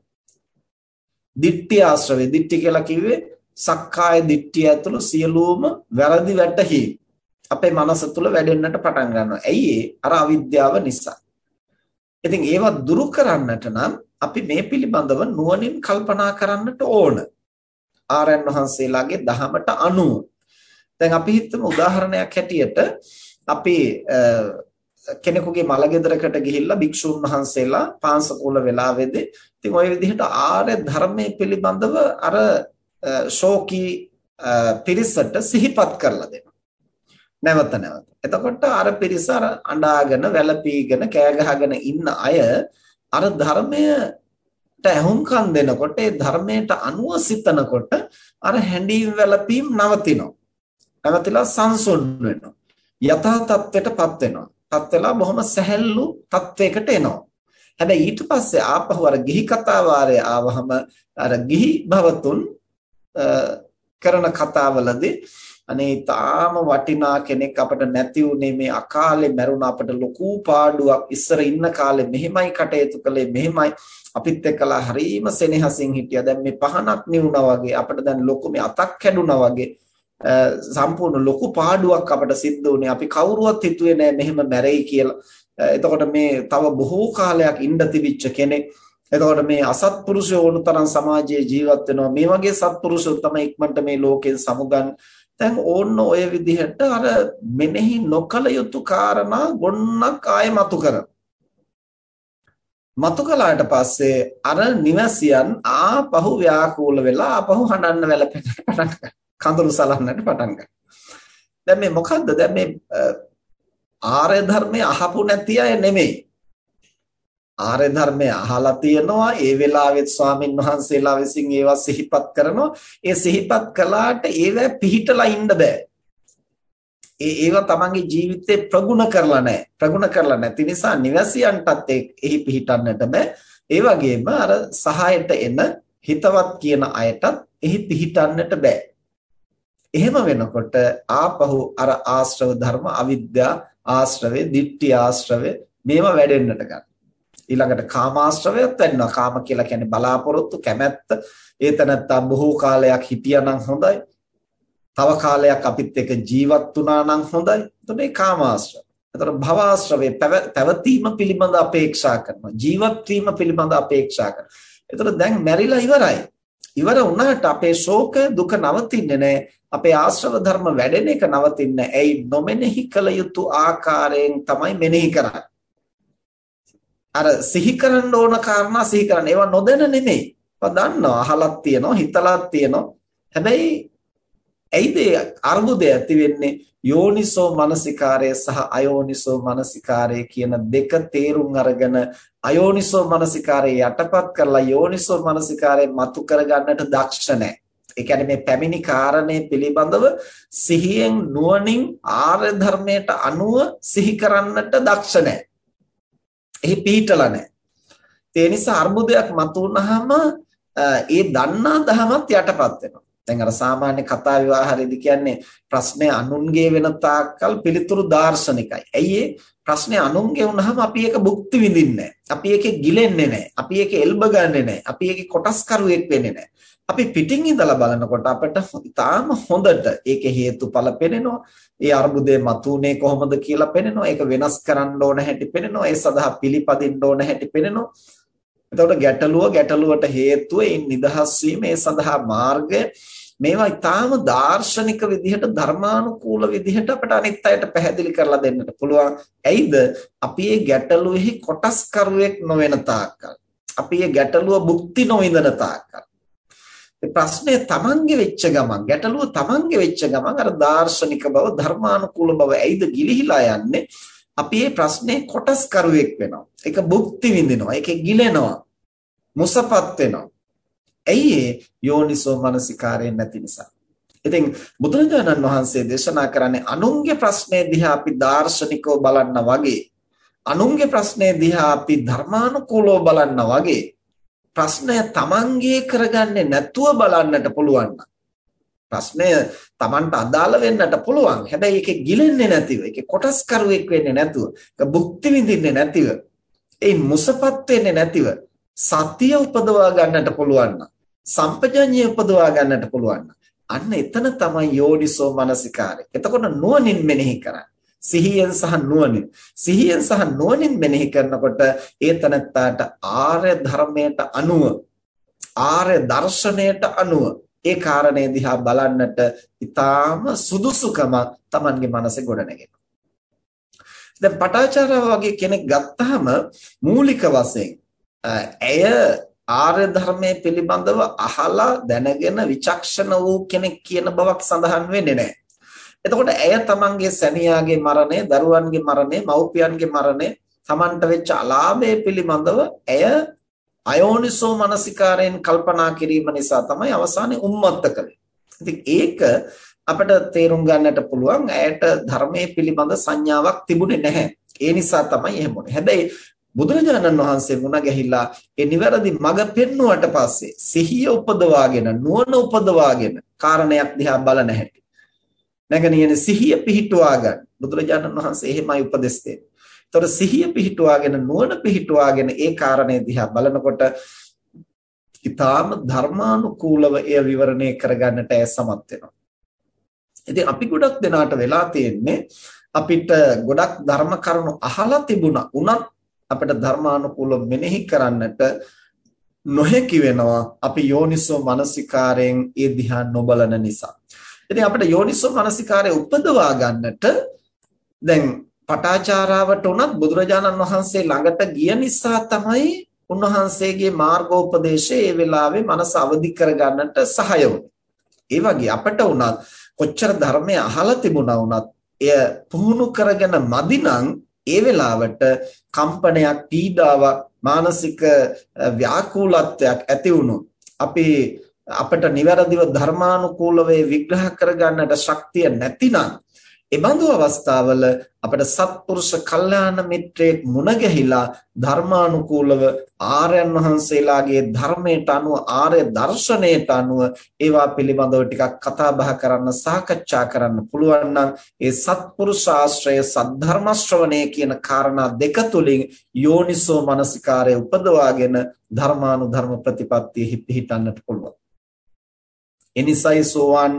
ditthි ආශ්‍රවේ, ditthි කියලා කිව්වේ සක්කාය දිට්ඨිය ඇතුළු සියලුම වැරදි වැටහි අපේ මනස තුල වැඩෙන්නට පටන් ගන්නවා. ඇයි අර අවිද්‍යාව නිසා. ඉතින් ඒවා දුරු කරන්නට නම් අපි මේ පිළිබඳව නුවණින් කල්පනා කරන්නට ඕන. ආරයන් වහන්සේලාගේ දහමට අනුව. දැන් අපි හිතමු උදාහරණයක් හැටියට අපි කෙනෙකුගේ මලගෙදරකට ගිහිල්ලා භික්ෂුන් වහන්සේලා පාංශකූල වෙලාවේදී ඉතින් ওই විදිහට ආර්ය ධර්මයේ පිළිබඳව අර ශෝකී පිරිසට සිහිපත් කරලා දෙනවා. නැවත නැවත. එතකොට අර පිරිස අර අඬාගෙන වැළපීගෙන කෑ ගහගෙන ඉන්න අය අර ධර්මයට ඇහුම්කන් දෙනකොට ඒ ධර්මයට අනුව සිතනකොට අර හැඬීම් වැළපීම් නවතිනවා. නැවතිලා සංසුන් වෙනවා. යථා තත්ත්වයටපත් වෙනවා. පත් වෙලා බොහොම සැහැල්ලු තත්වයකට එනවා. හැබැයි ඊට පස්සේ ආපහු අර ගිහි කතා වාරය ආවහම අර ගිහි භවතුන් කරන කතාවලදී අනේ තාම වටිනා කෙනෙක් අපිට නැති උනේ මේ අකාලේ මැරුණ අපිට ලොකු පාඩුවක් ඉස්සර ඉන්න කාලේ මෙහෙමයි කටයුතු කළේ මෙහෙමයි අපිත් එක්කලා හරීම සෙනෙහසින් හිටියා දැන් මේ පහනක් නිවුණා වගේ අපිට දැන් ලොකු මේ අතක් කැඩුනා වගේ සම්පූර්ණ ලොකු පාඩුවක් අපිට සිද්ධ වුණේ. අපි කවුරුවත් හිතුවේ නෑ මෙහෙම මැරෙයි කියලා. එතකොට මේ තව බොහෝ කාලයක් ඉඳ තිබිච්ච කෙනෙක්. එතකොට මේ අසත්පුරුෂයෝ වුණු තරම් සමාජයේ ජීවත් වෙනවා. මේ වගේ සත්පුරුෂයෝ තමයි ඉක්මනට මේ ලෝකෙන් සමුගන්. දැන් ඕන්න ඔය විදිහට අර මෙනෙහි නොකල යුතු කාරණා ගොන්නක් ආයෙ මතු කරන මතු කළාට පස්සේ අර නිවසියන් ආපහු ව්‍යාකූල වෙලා ආපහු හඬන්න වැළපෙන්න පටන් ගන්නවා. කඳුළු සලන්නට පටන් ගන්නවා. දැන් මේ මොකද්ද? දැන් මේ ආර්ය ධර්මයේ අහපු නැති අය නෙමෙයි. ආර්ය ධර්මය අහලා තියෙනවා ඒ වෙලාවෙත් ස්වාමින් වහන්සේලා විසින් ඒවා සිහිපත් කරනවා. ඒ සිහිපත් කළාට ඒව පිහිටලා ඉන්න බෑ. ඒ ඒවා තමන්ගේ ජීවිතේ ප්‍රගුණ කරලා නැහැ ප්‍රගුණ කරලා නැති නිසා නිවැසියන්ටත් එහි පිහිටන්නට බෑ. ඒ වගේම අර සහායට එන හිතවත් කියන අයටත් එහි පිහිටන්නට බෑ. එහෙම වෙනකොට ආපහු අර ආශ්‍රව ධර්ම අවිද්‍යා ආශ්‍රවේ ditthi ආශ්‍රවේ මේවා වැඩෙන්නට ගන්නවා ඊළඟට කාමාශ්‍රවයත් වෙන්නවා. කාම කියලා කියන්නේ බලාපොරොත්තු, කැමැත්ත. ඒ තනත්තා බොහෝ කාලයක් හිටියානම් හොඳයි. තව කාලයක් අපිත් එක්ක ජීවත් වුණා නම් හොඳයි. එතකොට ඒ කාමාශ්‍රව. එතකොට භවආශ්‍රවේ පැවතීම පිළිබඳ අපේක්ෂා කරනවා. ජීවත් වීම පිළිබඳ අපේක්ෂා කරනවා. එතකොට දැන් මැරිලා ඉවරයි. ඉවර වුණාට අපේ ශෝක දුක නවතින්නේ නැහැ. අපේ ආශ්‍රව ධර්ම වැඩෙන එක නවතින්නේ. ඇයි නොමෙනෙහි කළ යුතු ආකාරයෙන් තමයි මෙනෙහි කරන්නේ. අර සිහි කරන්න ඕන කාරණා සිහි කරන්න. ඒවා නොදැන නෙමෙයි. ඒවා දන්නවා, අහලක් තියෙනවා, හිතලක් තියෙනවා. හැබැයි ඇයිද අර්බුදය ඇති වෙන්නේ යෝනිසෝ මනසිකාරය සහ අයෝනිසෝ මනසිකාරය කියන දෙක තේරුම් අරගෙන අයෝනිසෝ මනසිකාරය යටපත් කරලා යෝනිසෝ මනසිකාරය මතු කරගන්නට දක්ෂ නැහැ. ඒ කියන්නේ මේ පැමිණි කාරණේ පිළිබඳව සිහියෙන් නුවණින් ආර්ය ධර්මයට අනුව සිහි කරන්නට දක්ෂ නැහැ. එහි පිහිටලා නැහැ. ඒ නිසා අර්බුදයක් මතුවනහම ඒ දන්නා දහමත් යටපත් වෙනවා. දැන් අර සාමාන්‍ය කතා විවාහරේදී කියන්නේ ප්‍රශ්නේ අනුන්ගේ වෙන තාක්කල් පිළිතුරු දාර්ශනිකයි. ඇයි ප්‍රශ්නේ අනුන්ගේ වුණාම අපි ඒක භුක්ති විඳින්නේ අපි ඒකේ ගිලෙන්නේ නැහැ. අපි ඒකේ එල්බ ගන්නෙ නැහැ. අපි ඒකේ කොටස්කරුවෙක් වෙන්නේ නැහැ. අපි පිටින් ඉඳලා බලනකොට අපිට තාම හොඳට ඒකේ හේතුඵල පේනවා. ඒ අර්බුදේ මතුනේ කොහොමද කියලා පේනවා. ඒක වෙනස් කරන්න ඕන හැටි පේනවා. ඒ සඳහා පිළිපදින්න ඕන හැටි පේනවා. එතකොට ගැටලුව ගැටලුවට හේතුව ඉන් නිදහස් වීම ඒ සඳහා මාර්ගය මේවා ඊටාම දාර්ශනික විදිහට ධර්මානුකූල විදිහට අපිට අනිත් අයට පැහැදිලි කරලා දෙන්නට පුළුවන්. ඇයිද? අපි මේ ගැටලුවෙහි කොටස්කරුවෙක් නොවන තාක්කල්. අපි මේ ගැටලුව භුක්ති නොවිඳන තාක්කල්. ප්‍රශ්නේ තමන්ගේ වෙච්ච ගමන් ගැටලුව තමන්ගේ වෙච්ච ගමන් අර දාර්ශනික බව ධර්මානුකූල බව ඇයිද ගිලිහිලා යන්නේ අපි මේ ප්‍රශ්නේ කොටස් කරුවෙක් වෙනවා ඒක භුක්ති විඳිනවා ඒකේ ගිලෙනවා මුසපත් වෙනවා ඇයි යෝනිසෝ මනසිකාරයෙන් නැති නිසා ඉතින් බුදුරජාණන් වහන්සේ දේශනා කරන්නේ අනුන්ගේ ප්‍රශ්නේ දිහා අපි දාර්ශනිකව බලන්න වගේ අනුන්ගේ ප්‍රශ්නේ දිහා අපි ධර්මානුකූලව බලන්න වගේ ප්‍රශ්නය තමන්ගේ කරගන්නේ නැතුව බලන්නට පුළුවන් ප්‍රශ්නය තමන්ට අදාළ වෙන්නට පුළුවන්. හැබැයි ඒකේ ගිලෙන්නේ නැතිව, ඒකේ කොටස් කරුවෙක් වෙන්නේ නැතුව, ඒක භුක්ති විඳින්නේ නැතිව, ඒ මුසපත් වෙන්නේ නැතිව සතිය උපදවා ගන්නට පුළුවන් නම්, සම්පජඤ්ඤය උපදවා ගන්නට පුළුවන් අන්න එතන තමයි යෝනිසෝ මනසිකාරය. එතකොට නුවණින් මෙනෙහි කරන්නේ. සිහියෙන් සහ නුවණින් සිහියෙන් සහ නුවණින් මෙනෙහි කරනකොට ඒ තනත්තාට ආර්ය ධර්මයට අනුව ආර්ය දර්ශනයට අනුව ඒ කාරණේ දිහා බලන්නට ඊටාම සුදුසුකම Tamanගේ මනසේ ගොඩනගෙනවා. දැන් පටාචාරා වගේ කෙනෙක් ගත්තාම මූලික වශයෙන් ඇය ආර්ය ධර්මයේ පිළිබඳව අහලා දැනගෙන විචක්ෂණ වූ කෙනෙක් කියන බවක් සඳහන් වෙන්නේ නැහැ. එතකොට ඇය තමන්ගේ සැමියාගේ මරණය, දරුවන්ගේ මරණය, මව්පියන්ගේ මරණය, තමන්ට වෙච්ච අලාභය පිළිබඳව ඇය අයෝනිසෝ මනසිකාරයෙන් කල්පනා කිරීම නිසා තමයි අවසානයේ උම්මත්ත කළේ. ඉතින් ඒක අපිට තේරුම් ගන්නට පුළුවන් ඇයට ධර්මයේ පිළිබඳ සංඥාවක් තිබුණේ නැහැ. ඒ නිසා තමයි එහෙම වුනේ. හැබැයි බුදුරජාණන් වහන්සේ මුණ ගැහිලා ඒ නිවැරදි මඟ පෙන්වුවට පස්සේ සිහිය උපදවාගෙන නුවණ උපදවාගෙන කාරණයක් දිහා බලන හැටි නැගණියනේ සිහිය පිහිටුවා ගන්න. බුදුරජාණන් වහන්සේ එහෙමයි උපදෙස් දෙන්නේ. ඒතොර සිහිය පිහිටුවාගෙන නුවණ පිහිටුවාගෙන ඒ කාරණේ දිහා බලනකොට ඊටාම ධර්මානුකූලව එය විවරණය කරගන්නට ඇය සමත් වෙනවා. ඉතින් අපි ගොඩක් දෙනාට වෙලා තියෙන්නේ අපිට ගොඩක් ධර්ම කරුණු අහලා තිබුණා. උනත් අපිට ධර්මානුකූලව මෙනෙහි කරන්නට නොහැකි වෙනවා. අපි යෝනිසෝ මනසිකාරයෙන් ඒ දිහා නොබලන නිසා. ඉතින් අපිට යෝනිසෝ මනසිකාරය උපදවා ගන්නට දැන් පටාචාරාවට උනත් බුදුරජාණන් වහන්සේ ළඟට ගිය නිසා තමයි උන්වහන්සේගේ මාර්ගෝපදේශය ඒ වෙලාවේ මනස අවදි කරගන්නට සහාය වුනේ. ඒ වගේ අපට උනත් කොච්චර ධර්මය අහලා තිබුණා වුණත් එය පුහුණු කරගෙන මදිනම් ඒ වෙලාවට කම්පනයක් පීඩාවක් මානසික ව්‍යාකූලත්වයක් ඇති වුණොත් අපි අපිට නිවැරදිව ධර්මානුකූලව විග්‍රහ කරගන්නට ශක්තිය නැතිනම් එබඳු අවස්ථාවල අපට සත්පුරුෂ කල්යාණ මිත්‍රයෙක් මුණ ගැහිලා ධර්මානුකූලව ආර්යයන් වහන්සේලාගේ ධර්මයට අනුව ආර්ය දර්ශනයට අනුව ඒවා පිළිබඳව ටිකක් කතා බහ කරන්න සාකච්ඡා කරන්න පුළුවන් නම් ඒ සත්පුරුෂ ආශ්‍රය සද්ධර්ම ශ්‍රවණය කියන කාරණා දෙක තුලින් යෝනිසෝ මනසිකාරය උපදවාගෙන ධර්මානුධර්ම ප්‍රතිපත්තියෙහි පිහිටන්නට පුළුවන්. එනිසයි සෝවාන්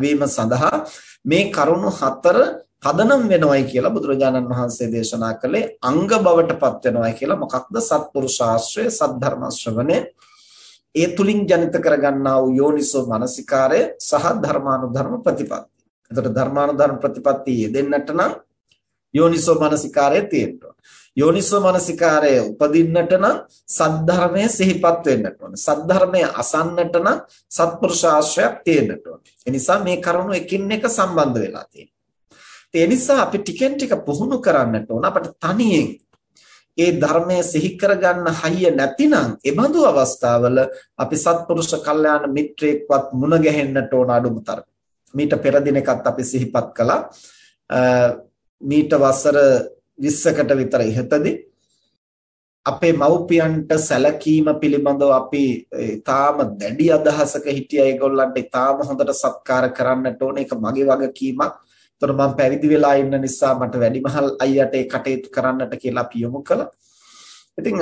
වීම සඳහා මේ කරුණු හතර පදනම් වෙනවයි කියලා බුදුරජාණන් වහන්සේ දේශනා කළේ අංග බවට පත් වෙනවයි කියලා. මොකක්ද? සත්පුරුෂ ආශ්‍රය සද්ධර්ම ශ්‍රවණය. ඒ තුලින් ජනිත කරගන්නා වූ යෝනිසෝ මනසිකාරය සහ ධර්මානුධර්ම ප්‍රතිපatti. එතකොට ධර්මානුධර්ම ප්‍රතිපatti යෙදෙන්නට නම් යෝනිසෝ මනසිකාරය තියෙනවා. යෝනිසෝ මනසිකාරය උපදින්නට නම් සද්ධර්මය සිහිපත් වෙන්නට ඕන. සද්ධර්මය අසන්නට නම් සත්පුරුෂ ආශ්‍රයක් තියෙන්නට ඕන. ඒ නිසා මේ කරුණු එකින් එක සම්බන්ධ වෙලා තියෙනවා. ඒ නිසා අපි ටිකෙන් ටික පුහුණු කරන්නට ඕන අපට තනියෙන් ඒ ධර්මය සිහි කරගන්න හයිය නැතිනම් එබඳු අවස්ථාවල අපි සත්පුරුෂ කල්යාණ මිත්‍රයෙක්වත් මුණ ගැහෙන්නට ඕන අඩුමතර. මීට පෙර දිනකත් අපි සිහිපත් කළා. මීට වසර 20කට විතර ඉහතදී අපේ මව්පියන්ට සැලකීම පිළිබඳව අපි ඊටාම දැඩි අදහසක හිටියා ඒගොල්ලන්ට ඊටාම හොඳට සත්කාර කරන්නට ඕනේ ඒක මගේ වගකීමක්. ඒතර මම පැවිදි වෙලා ඉන්න නිසා මට වැඩිමහල් අයියට ඒ කටයුතු කරන්නට කියලා අපි යොමු කළා. ඉතින්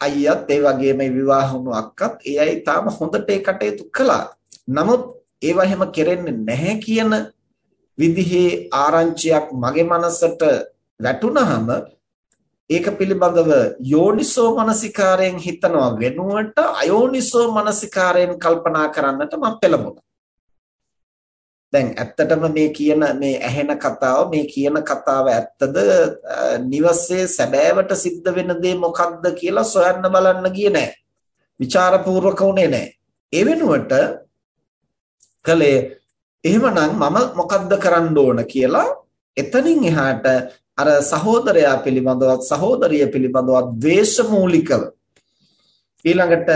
අයියත් ඒ වගේම විවාහ වුණු අක්කත් ඒ අය ඊටාම හොඳට ඒ කටයුතු කළා. නමුත් ඒවා එහෙම කෙරෙන්නේ නැහැ කියන විදිහේ ආරංචියක් මගේ මනසට වැටුනහම ඒක පිළිබඳව යෝනිසෝ මනසිකාරයෙන් හිතනවා වෙනුවට අයෝනිසෝ මනසිකාරයෙන් කල්පනා කරන්නට මම පෙළඹුණා. දැන් ඇත්තටම මේ කියන මේ ඇහෙන කතාව මේ කියන කතාව ඇත්තද නිවසේ සැබෑවට සිද්ධ වෙන දේ මොකක්ද කියලා සොයන්න බලන්න ගියේ නෑ. ਵਿਚාරපූර්වක උනේ නෑ. ඒ වෙනුවට කලේ එහෙමනම් මම මොකද්ද කරන්න ඕන කියලා එතනින් එහාට අර සහෝදරයා පිළිබඳවත් සහෝදරිය පිළිබඳවත් ද්වේෂමූලිකව ඊළඟට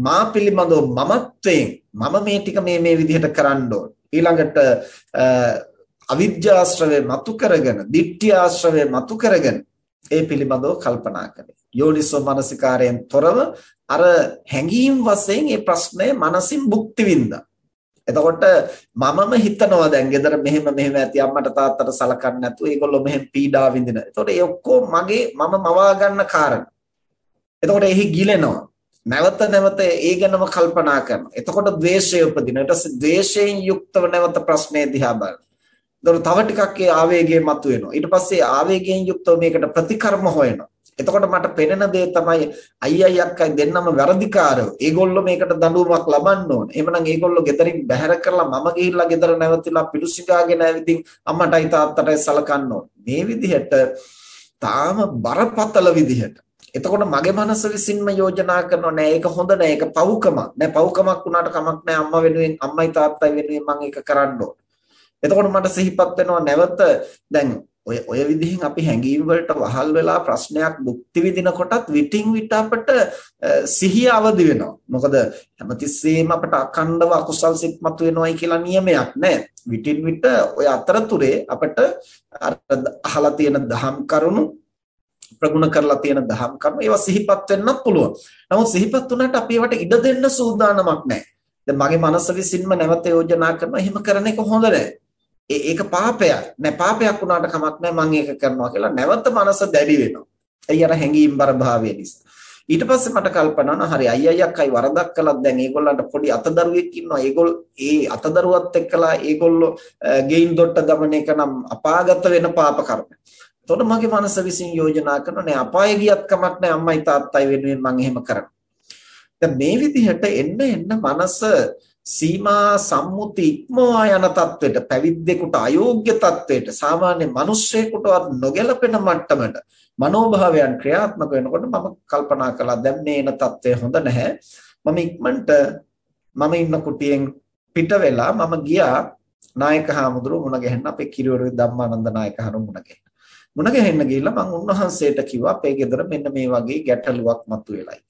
මා පිළිබඳව මමත්වයෙන් මම මේ ටික මේ මේ විදිහට කරන්න ඕන. ඊළඟට අවිද්‍යාශ්‍රවය මතු කරගෙන ditthි ආශ්‍රවය මතු කරගෙන ඒ පිළිබඳව කල්පනා කරේ. යෝනිසෝ මනසිකාරයෙන් තොරව අර හැඟීම් වශයෙන් මේ ප්‍රශ්නය මනසින් භුක්ති විඳා එතකොට මමම හිතනවා දැන් ගෙදර මෙහෙම මෙහෙම ඇති අම්මට තාත්තට සලකන්නේ නැතුව ඒගොල්ලෝ මෙහෙම පීඩා විඳින. එතකොට ඒ ඔක්කොම මගේ මම මවා ගන්න කාරණා. එතකොට එහි ගිලෙනවා. නැවත නැවත ඒ ගැනම කල්පනා කරනවා. එතකොට ද්වේෂය උපදිනවා. ඊට පස්සේ ද්වේෂයෙන් යුක්තව නැවත ප්‍රශ්නේ දිහා බලනවා. එතකොට තව ටිකක් ඒ ආවේගය මතුවෙනවා. ඊට පස්සේ ආවේගයෙන් යුක්තව මේකට ප්‍රතිකර්ම හොයනවා. එතකොට මට පෙනෙන දේ තමයි අයියයි අක්කයි දෙන්නම වැරදිකාරයෝ. ඒගොල්ලෝ මේකට දඬුවමක් ලබන්න ඕන. එහෙමනම් ඒගොල්ලෝ ගෙදරින් බැහැර කරලා මම ගිහිල්ලා ගෙදර නැවතිලා පිටුසිඟාගෙන ඇවිදින් අම්මටයි තාත්තටයි සලකන්න ඕන. මේ විදිහට තාම බරපතල විදිහට. එතකොට මගේ මනස විසින්ම යෝජනා කරනවා නෑ ඒක හොඳ නෑ ඒක පව්කමක්. නෑ පව්කමක් වුණාට කමක් නෑ අම්මා වෙනුවෙන් අම්මයි තාත්තයි වෙනුවෙන් මම ඒක කරන්න ඕන. එතකොට මට සිහිපත් වෙනවා නැවත දැන් ඔය ඔය විදිහින් අපි හැඟීම් වලට වහල් වෙලා ප්‍රශ්නයක් මුක්ති විඳිනකොටත් විටින් විට අපට සිහිය අවදි වෙනවා. මොකද හැමතිස්සෙම අපට අඛණ්ඩව අකුසල් සිත් මතුවෙනවයි කියලා නියමයක් නැහැ. විටින් විට ඔය අතරතුරේ අපට අහලා තියෙන දහම් කරුණු ප්‍රගුණ කරලා තියෙන දහම් කරුණු ඒවා සිහිපත් වෙන්නත් පුළුවන්. නමුත් සිහිපත් වුණාට අපි ඒවට ඉඩ දෙන්න සූදානමක් නැහැ. දැන් මගේ මනස විසින්ම නැවත යෝජනා කරනවා එහෙම කරන එක හොඳ නැහැ. ඒක පාපයක්. නෑ පාපයක් වුණාට කමක් නෑ මම ඒක කරනවා කියලා නැවත මනස දැඩි වෙනවා. ඇයි අර හැඟීම්බර භාවය නිසා. ඊට පස්සේ මට කල්පනා වුණා හරි අයියා අක්කයි වරදක් කළත් දැන් ඒගොල්ලන්ට පොඩි අතදරුවෙක් ඉන්නවා. ඒගොල්ල ඒ අතදරුවත් එක්කලා ඒගොල්ලෝ ගෙයින් දොට්ට දමන එක නම් අපාගත වෙන පාප කර්ම. එතකොට මගේ මනස විසින් යෝජනා කරනවා නෑ අපාය ගියත් කමක් නෑ අම්මයි තාත්තයි වෙනුවෙන් මම එහෙම කරනවා. දැන් මේ විදිහට එන්න එන්න මනස සීමා සම්මුති ඉක්මවා යන තත්වෙට පැවිද්දෙකුට අයෝග්‍ය තත්වෙට සාමාන්‍ය මිනිස්සෙකුටවත් නොගැලපෙන මට්ටමට මනෝභාවයන් ක්‍රියාත්මක වෙනකොට මම කල්පනා කළා දැන් මේ එන තත්ත්වය හොඳ නැහැ. මම ඉක්මනට මම ඉන්න කුටියෙන් පිට වෙලා මම ගියා නායක හාමුදුරුවෝ මුණ ගැහෙන්න අපේ කිරියෝරු ධම්මානන්ද නායක හාමුදුරුවෝ මුණ ගැහෙන්න. මුණ ගැහෙන්න ගිහිල්ලා මම උන්වහන්සේට කිව්වා අපේ ගෙදර මෙන්න මේ වගේ ගැටලුවක් මතුවෙලයි.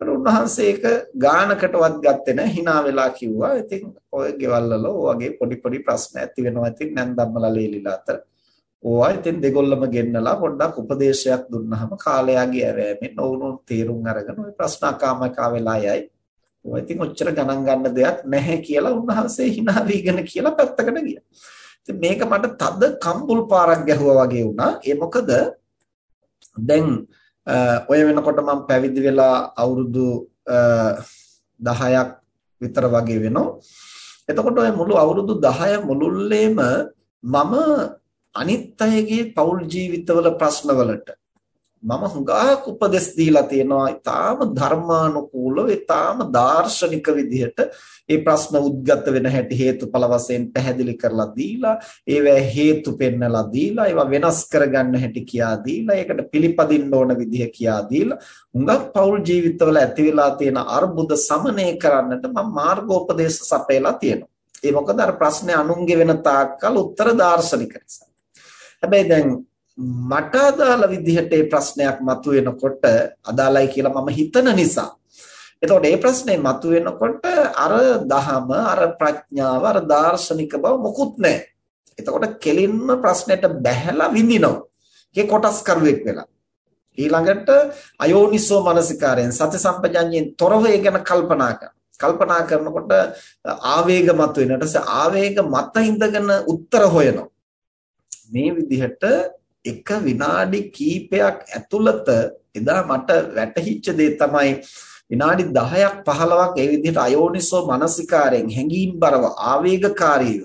උන්වහන්සේ ඒක ගානකටවත් ගත්තේ නැහැ hina වෙලා කිව්වා. ඉතින් ඔය ගෙවල් වල වගේ පොඩි පොඩි ප්‍රශ්න ඇති වෙනවා. ඉතින් නැන්දම්මලා ලීලිලා අතර. ඕවා ඉතින් දෙගොල්ලම ගෙන්නලා පොඩ්ඩක් උපදේශයක් දුන්නාම කාලයාගේ ඇරෑමෙන් ඔවුනුන් තීරුම් අරගෙන ওই ප්‍රශ්න අකාමකා වෙලා යයි. ඔය ඉතින් ඔච්චර ගණන් ගන්න දෙයක් නැහැ කියලා උන්වහන්සේ hina වීගෙන කියලා පැත්තකට ගියා. ඉතින් මේක මට තද කම්බුල් පාරක් ගැහුවා වගේ වුණා. ඒ මොකද දැන් ඔය වෙනකොට මම පැවිදි වෙලා අවුරුදු 10ක් විතර වගේ වෙනවා. එතකොට ඔය මුළු අවුරුදු 10 මුළුල්ලේම මම අනිත් අයගේ පෞල් ජීවිතවල ප්‍රශ්නවලට මම හුඟක් උපදෙස් දීලා තියෙනවා ඊටාම ධර්මානුකූලව ඊටාම දාර්ශනික විදිහට ඒ ප්‍රශ්න උද්ගත වෙන හැටි හේතුඵල වශයෙන් පැහැදිලි කරලා දීලා ඒවැ හේතු පෙන්නලා දීලා ඒවා වෙනස් කරගන්න හැටි කියා දීලා ඒකට පිළිපදින්න ඕන විදිහ කියා දීලා හුඟක් පෞල් ජීවිතවල ඇති වෙලා තියෙන අර්බුද සමනය කරන්නට මම මාර්ගෝපදේශ සපයලා තියෙනවා. ඒ මොකද අර ප්‍රශ්නේ අනුන්ගේ වෙන තාක්කල් උත්තර දාර්ශනික නිසා. හැබැයි දැන් මට අදාළ විදිහට මේ ප්‍රශ්නයක් මතුවෙනකොට අදාළයි කියලා මම හිතන නිසා එතකොට මේ ප්‍රශ්නේ මතුවෙනකොට අර දහම අර ප්‍රඥාව අර දාර්ශනික බව මොකුත් නැහැ. එතකොට කෙලින්ම ප්‍රශ්නෙට බැහැලා විඳිනවා. ඒ කොටස් කරුවෙක් වෙලා. ඊළඟට අයෝනිසෝ මනසිකාරයෙන් සති සම්පජඤ්ඤයෙන් තොරව ඒ ගැන කල්පනා කරනවා. කල්පනා කරනකොට ආවේග මතුවෙනට ආවේග මත ඉඳගෙන උත්තර හොයනවා. මේ විදිහට එක විනාඩි කීපයක් ඇතුළත එදා මට වැටහිච්ච දේ තමයි විනාඩි 10ක් 15ක් ඒ විදිහට අයෝනිසෝ මනසිකාරයෙන් හැඟීම් බරව ආවේගකාරීව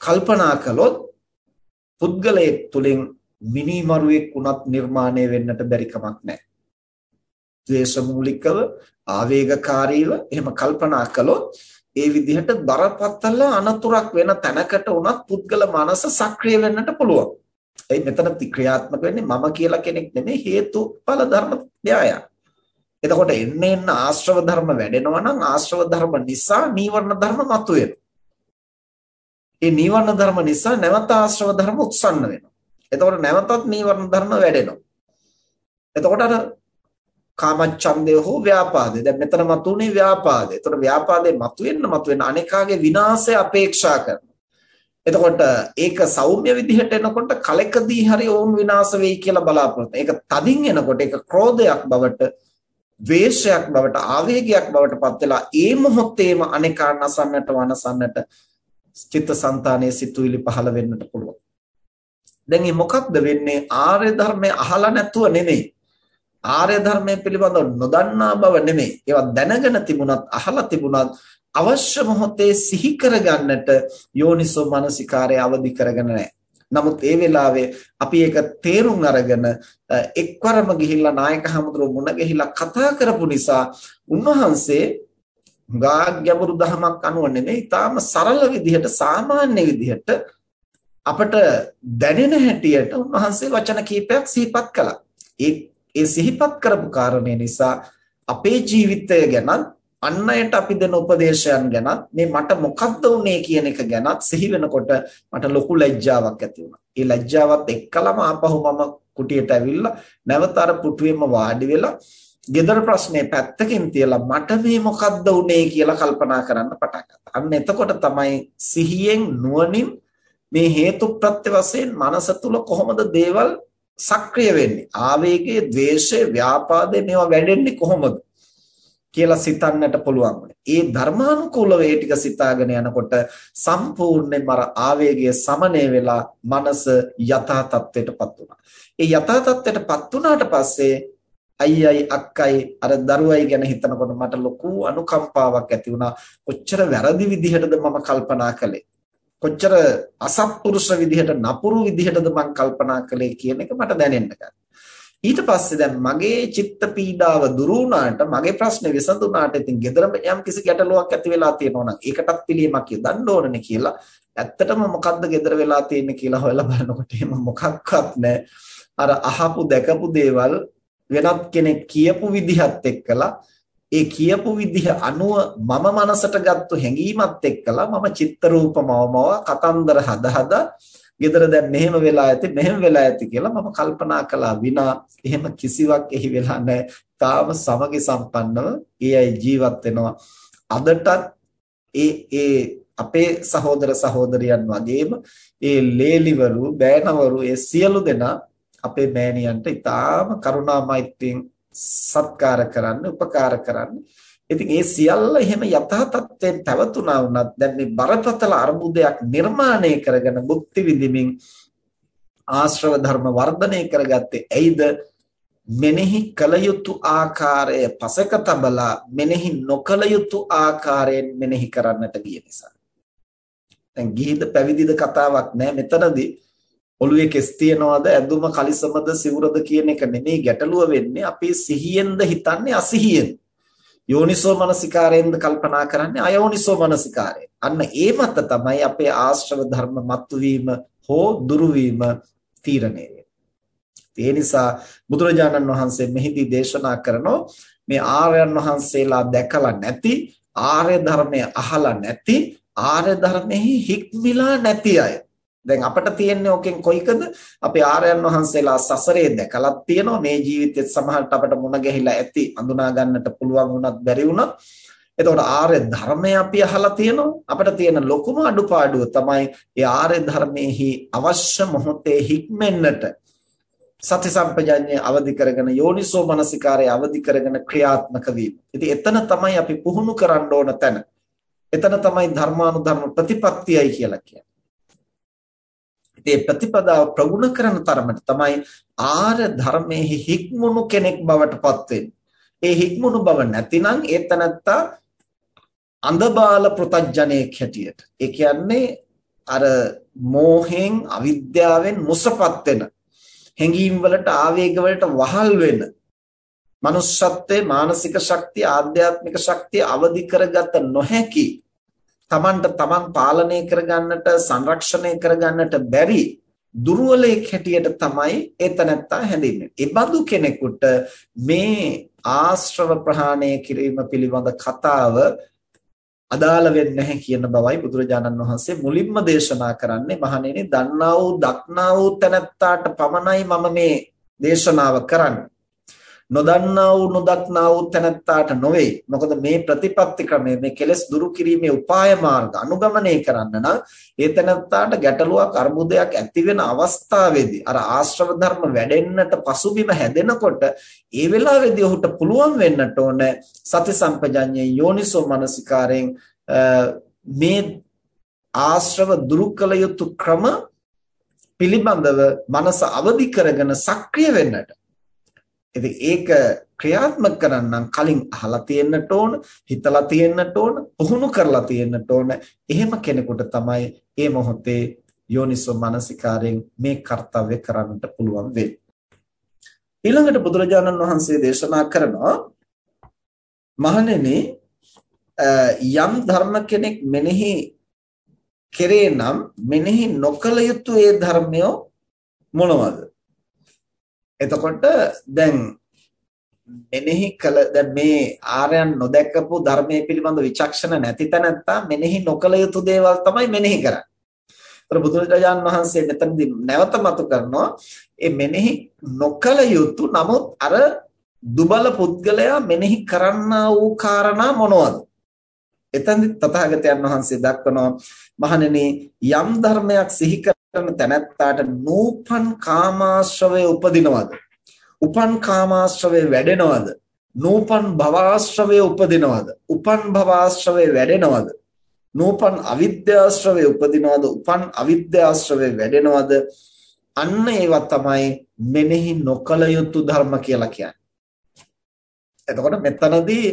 කල්පනා කළොත් පුද්ගලයෙක් තුලින් මිනිමරුවෙක් වුණත් නිර්මාණය වෙන්නට බැරි කමක් නැහැ. ද්වේෂමූලිකව ආවේගකාරීව එහෙම කල්පනා කළොත් ඒ විදිහට බරපතල අනතුරක් වෙන තැනකට වුණත් පුද්ගල මනස සක්‍රිය වෙන්නට පුළුවන්. ඒ මෙතන ක්‍රියාත්මක වෙන්නේ මම කියලා කෙනෙක් නෙමෙයි හේතුඵල ධර්ම න්‍යායය. එතකොට එන්න එන්න ආශ්‍රව ධර්ම වැඩෙනවා නම් ආශ්‍රව ධර්ම නිසා නීවරණ ධර්ම මතුවෙනවා. ඒ නීවරණ ධර්ම නිසා නැවත ආශ්‍රව ධර්ම උත්සන්න වෙනවා. එතකොට නැවතත් නීවරණ ධර්ම වැඩෙනවා. එතකොට අර කාමච්ඡන්දය හෝ ව්‍යාපාදේ. දැන් මෙතන මතුනේ ව්‍යාපාදේ. එතකොට ව්‍යාපාදේ මතුවෙන්න මතුවෙන්න අනේකාගේ විනාශය අපේක්ෂා කරනවා. එතකොට ඒක සෞම්‍ය විදිහට එනකොට කලකදී හරි ඕන් විනාශ වෙයි කියලා බලාපොරොත්තු. ඒක තදින් එනකොට ඒක ක්‍රෝධයක් බවට, ද්වේෂයක් බවට, ආවේගයක් බවට පත් වෙලා ඒ මොහොතේම අනේකා නසන්නට වනසන්නට චිත්තසංතානයේ සිතුවිලි පහළ වෙන්නට පුළුවන්. දැන් මේ මොකක්ද වෙන්නේ? ආර්ය ධර්මය අහලා නැතුව නෙමෙයි. ආර්ය ධර්මයේ පිළිබඳව නොදන්නා බව නෙමෙයි. ඒවා දැනගෙන තිබුණත් අහලා තිබුණත් අවශ්‍ය මොහොතේ සිහි කරගන්නට යෝනිසෝ මනසිකාරය අවදි කරගෙන නැහැ. නමුත් ඒ වෙලාවේ අපි ඒක තේරුම් අරගෙන එක්වරම ගිහිල්ලා නායක හමුදුරුවෝ මුණ ගැහිලා කතා කරපු නිසා උන්වහන්සේ ගා ගැඹුරු දහමක් අනුව නෙමෙයි ඊටාම සරල විදිහට සාමාන්‍ය විදිහට අපට දැනෙන හැටියට උන්වහන්සේ වචන කීපයක් සිහිපත් කළා. ඒ ඒ සිහිපත් කරපු කාරණේ නිසා අපේ ජීවිතය ගැන අන් අයට අපි දෙන උපදේශයන් ගැනත් මේ මට මොකද්ද උනේ කියන එක ගැනත් සිහි වෙනකොට මට ලොකු ලැජ්ජාවක් ඇති වුණා. ඒ ලැජ්ජාවත් එක්කලම ආපහු මම කුටියට ඇවිල්ලා නැවත අර පුටුවෙම වාඩි වෙලා ගෙදර ප්‍රශ්නේ පැත්තකින් තියලා මට මේ මොකද්ද උනේ කියලා කල්පනා කරන්න පටන් ගත්තා. අන්න එතකොට තමයි සිහියෙන් නුවණින් මේ හේතු ප්‍රත්‍ය වශයෙන් මනස තුල කොහොමද දේවල් සක්‍රිය වෙන්නේ? ආවේගයේ, ద్వේෂයේ, ව්‍යාපාදයේ මේවා වැඩෙන්නේ කොහොමද? කියලා සිතන්නට පුළුවන් ඒ ධර්මානුකූලව ඒ ටික සිතාගෙන යනකොට සම්පූර්ණයෙන්ම අර ආවේගය සමනය වෙලා මනස යථා තත්ත්වයටපත් වුණා. ඒ යථා තත්ත්වයටපත් වුණාට පස්සේ අයියයි අක්කයි අර දරුවයි ගැන හිතනකොට මට ලොකු අනුකම්පාවක් ඇති වුණා. කොච්චර වැරදි විදිහටද මම කල්පනා කළේ. කොච්චර අසත්පුරුෂ විදිහට නපුරු විදිහටද මම කල්පනා කළේ කියන එක මට දැනෙන්න ගත්තා. ඊට පස්සේ දැන් මගේ චිත්ත පීඩාව දුරු වුණාට මගේ ප්‍රශ්නේ විසඳුණාට ඉතින් gedara යම් කිසි ගැටලුවක් ඇති වෙලා තියෙනවා නම් ඒකටත් පිළියමක් යොදන්න ඕනනේ කියලා. ඇත්තටම මොකද්ද gedara වෙලා තියෙන්නේ කියලා හොයලා බලනකොට එහෙම මොකක්වත් නැහැ. අර අහපු දැකපු දේවල් වෙනත් කෙනෙක් කියපු විදිහත් එක්කලා ඒ කියපු විදිහ අනුව මම මනසට ගත්තු හැඟීමත් එක්කලා මම චිත්ත රූපමවමව කතන්දර හද හදා gedara දැන් මෙහෙම වෙලා ඇති මෙහෙම වෙලා ඇති කියලා මම කල්පනා කළා විනා එහෙම කිසිවක් එහි වෙලා නැහැ. තාම සමගි සම්පන්නව ඒ අය ජීවත් වෙනවා. අදටත් ඒ ඒ අපේ සහෝදර සහෝදරියන් වගේම ඒ ලේලිවරු බෑනවරු ඒ සියලු දෙනා අපේ මෑණියන්ට ඊටාම කරුණා මෛත්‍රියෙන් සත්කාර කරන්න උපකාර කරන්න ඉතින් ඒ සියල්ල එහෙම යථා තත්ත්වයෙන් පැවතුනා වුණත් දැන් මේ බරපතල අර්බුදයක් නිර්මාණය කරගෙන භුක්ති විඳිමින් ආශ්‍රව ධර්ම වර්ධනය කරගත්තේ ඇයිද? මෙනෙහි කල යුතු ආකාරය පසක තබලා මෙනෙහි නොකල යුතු ආකාරයෙන් මෙනෙහි කරන්නට ගිය නිසා. දැන් ගිහිද පැවිදිද කතාවක් නෑ මෙතනදී. ඔළුවේ කෙස් තියනවාද ඇඳුම කලිසමද සිවුරද කියන එක නෙමෙයි ගැටලුව වෙන්නේ. අපි සිහියෙන්ද හිතන්නේ අසිහියෙන්ද? යෝනිසෝ මනසිකාරයෙන්ද කල්පනා කරන්නේ අයෝනිසෝ මනසිකාරයෙන්. අන්න ඒ මත තමයි අපේ ආශ්‍රව ධර්ම මතුවීම හෝ දුරුවීම තීරණය ඒ නිසා බුදුරජාණන් වහන්සේ මෙහිදී දේශනා කරනෝ මේ ආර්යයන් වහන්සේලා දැකලා නැති ආර්ය ධර්මය අහලා නැති ආර්ය ධර්මෙහි හික්මිලා නැති අය දැන් අපිට තියෙන්නේ ඔකෙන් කොයිකද අපේ ආර්යයන් වහන්සේලා සසරේ දැකලත් තියෙනවා මේ ජීවිතෙත් සමහරට අපිට මුණ ගැහිලා ඇති අඳුනා ගන්නට පුළුවන් වුණත් බැරි වුණත් එතකොට ආර්ය ධර්මය අපි අහලා තියෙනවා අපිට තියෙන ලොකුම අඩුපාඩුව තමයි ඒ ආර්ය ධර්මයේහි අවශ්‍ය මොහොතේ හික්මෙන්නට සති සම්පජඤ්ඤය අවදි කරගෙන යෝනිසෝ මනසිකාරය අවදි කරගෙන ක්‍රියාත්මක වීම. ඉතින් එතන තමයි අපි පුහුණු කරන්න ඕන තැන. එතන තමයි ධර්මානුධර්ම ප්‍රතිපත්තියයි කියලා කියන්නේ. ඒ ප්‍රතිපදාව ප්‍රගුණ කරන තරමට තමයි ආර්ය ධර්මයේ හික්මුණු කෙනෙක් බවට පත් ඒ හික්මුණු බව නැතිනම් ඒ තනත්තා අන්ධබාල ප්‍රතඥයෙක් හැටියට. ඒ කියන්නේ අර මෝහෙන් අවිද්‍යාවෙන් මුසපත් වෙන හැඟීම් වලට ආවේග වලට වහල් වෙන manussත්වයේ මානසික ශක්තිය ආධ්‍යාත්මික ශක්තිය අවදි කරගත නොහැකි තමන්ට තමන් පාලනය කරගන්නට සංරක්ෂණය කරගන්නට බැරි දුර්වලයෙක් හැටියට තමයි ඒතනත්තා හැඳින්වෙන්නේ. ඒ බඳු කෙනෙකුට මේ ආශ්‍රව ප්‍රහාණය කිරීම පිළිබඳ කතාව අදාළ වෙන්නේ නැහැ කියන බවයි බුදුරජාණන් වහන්සේ මුලින්ම දේශනා කරන්නේ මහණෙනි දන්නා වූ දක්නා වූ තැනැත්තාට පමණයි මම මේ දේශනාව කරන්නේ නොදන්නා වූ නොදක්නා වූ තැනැත්තාට නොවේ. මොකද මේ ප්‍රතිපත්ති ක්‍රමය මේ කෙලෙස් දුරු කිරීමේ උපාය මාර්ග අනුගමනය කරන්න නම් ඒ තැනැත්තාට ගැටලුවක් අර්බුදයක් ඇති වෙන අවස්ථාවේදී අර ආශ්‍රව ධර්ම වැඩෙන්නට පසුබිම හැදෙනකොට ඒ වෙලාවේදී ඔහුට පුළුවන් වෙන්නට ඕන සති සම්පජඤ්ඤේ යෝනිසෝ මනසිකාරයෙන් මේ ආශ්‍රව දුරු කළ යුතු ක්‍රම පිළිබඳව මනස අවදි කරගෙන සක්‍රිය වෙන්නට ඉතින් ඒක ක්‍රියාත්මක කරන්න කලින් අහලා තියෙන්නට ඕන, හිතලා තියෙන්නට ඕන, පුහුණු කරලා තියෙන්නට ඕන. එහෙම කෙනෙකුට තමයි මේ මොහොතේ යෝනිසෝ මනසිකාරයෙන් මේ කාර්යය කරන්නට පුළුවන් වෙන්නේ. ඊළඟට බුදුරජාණන් වහන්සේ දේශනා කරනවා මහණෙනි යම් ධර්ම කෙනෙක් මෙනෙහි කෙරේ නම් මෙනෙහි නොකල යුතු ඒ ධර්මය මොනවද එතකොට දැන් මෙනෙහි කළ දැන් මේ ආර්යයන් නොදැකපු ධර්මයේ පිළිබඳ විචක්ෂණ නැති තැනත්තා මෙනෙහි නොකළ යුතු දේවල් තමයි මෙනෙහි කරන්නේ. ඒතර බුදුරජාණන් වහන්සේ මෙතනදී නැවත මතු කරනවා මේ මෙනෙහි නොකළ යුතු නමුත් අර දුබල පුද්ගලයා මෙනෙහි කරන්නා වූ කාරණා මොනවද? එතෙන්දි තථාගතයන් වහන්සේ දක්වනවා මහණෙනි යම් ධර්මයක් සිහි කරන තැනැත්තාට නූපන් කාමාශ්‍රවය උපදිනවද? උපන් කාමාශ්‍රවය වැඩෙනවද? නූපන් භවආශ්‍රවයේ උපදිනවද? උපන් භවආශ්‍රවයේ වැඩෙනවද? නූපන් අවිද්‍යාශ්‍රවයේ උපදිනවද? උපන් අවිද්‍යාශ්‍රවයේ වැඩෙනවද? අන්න ඒවා තමයි මෙනෙහි නොකල යුතු ධර්ම කියලා කියන්නේ. එතකොට මෙතනදී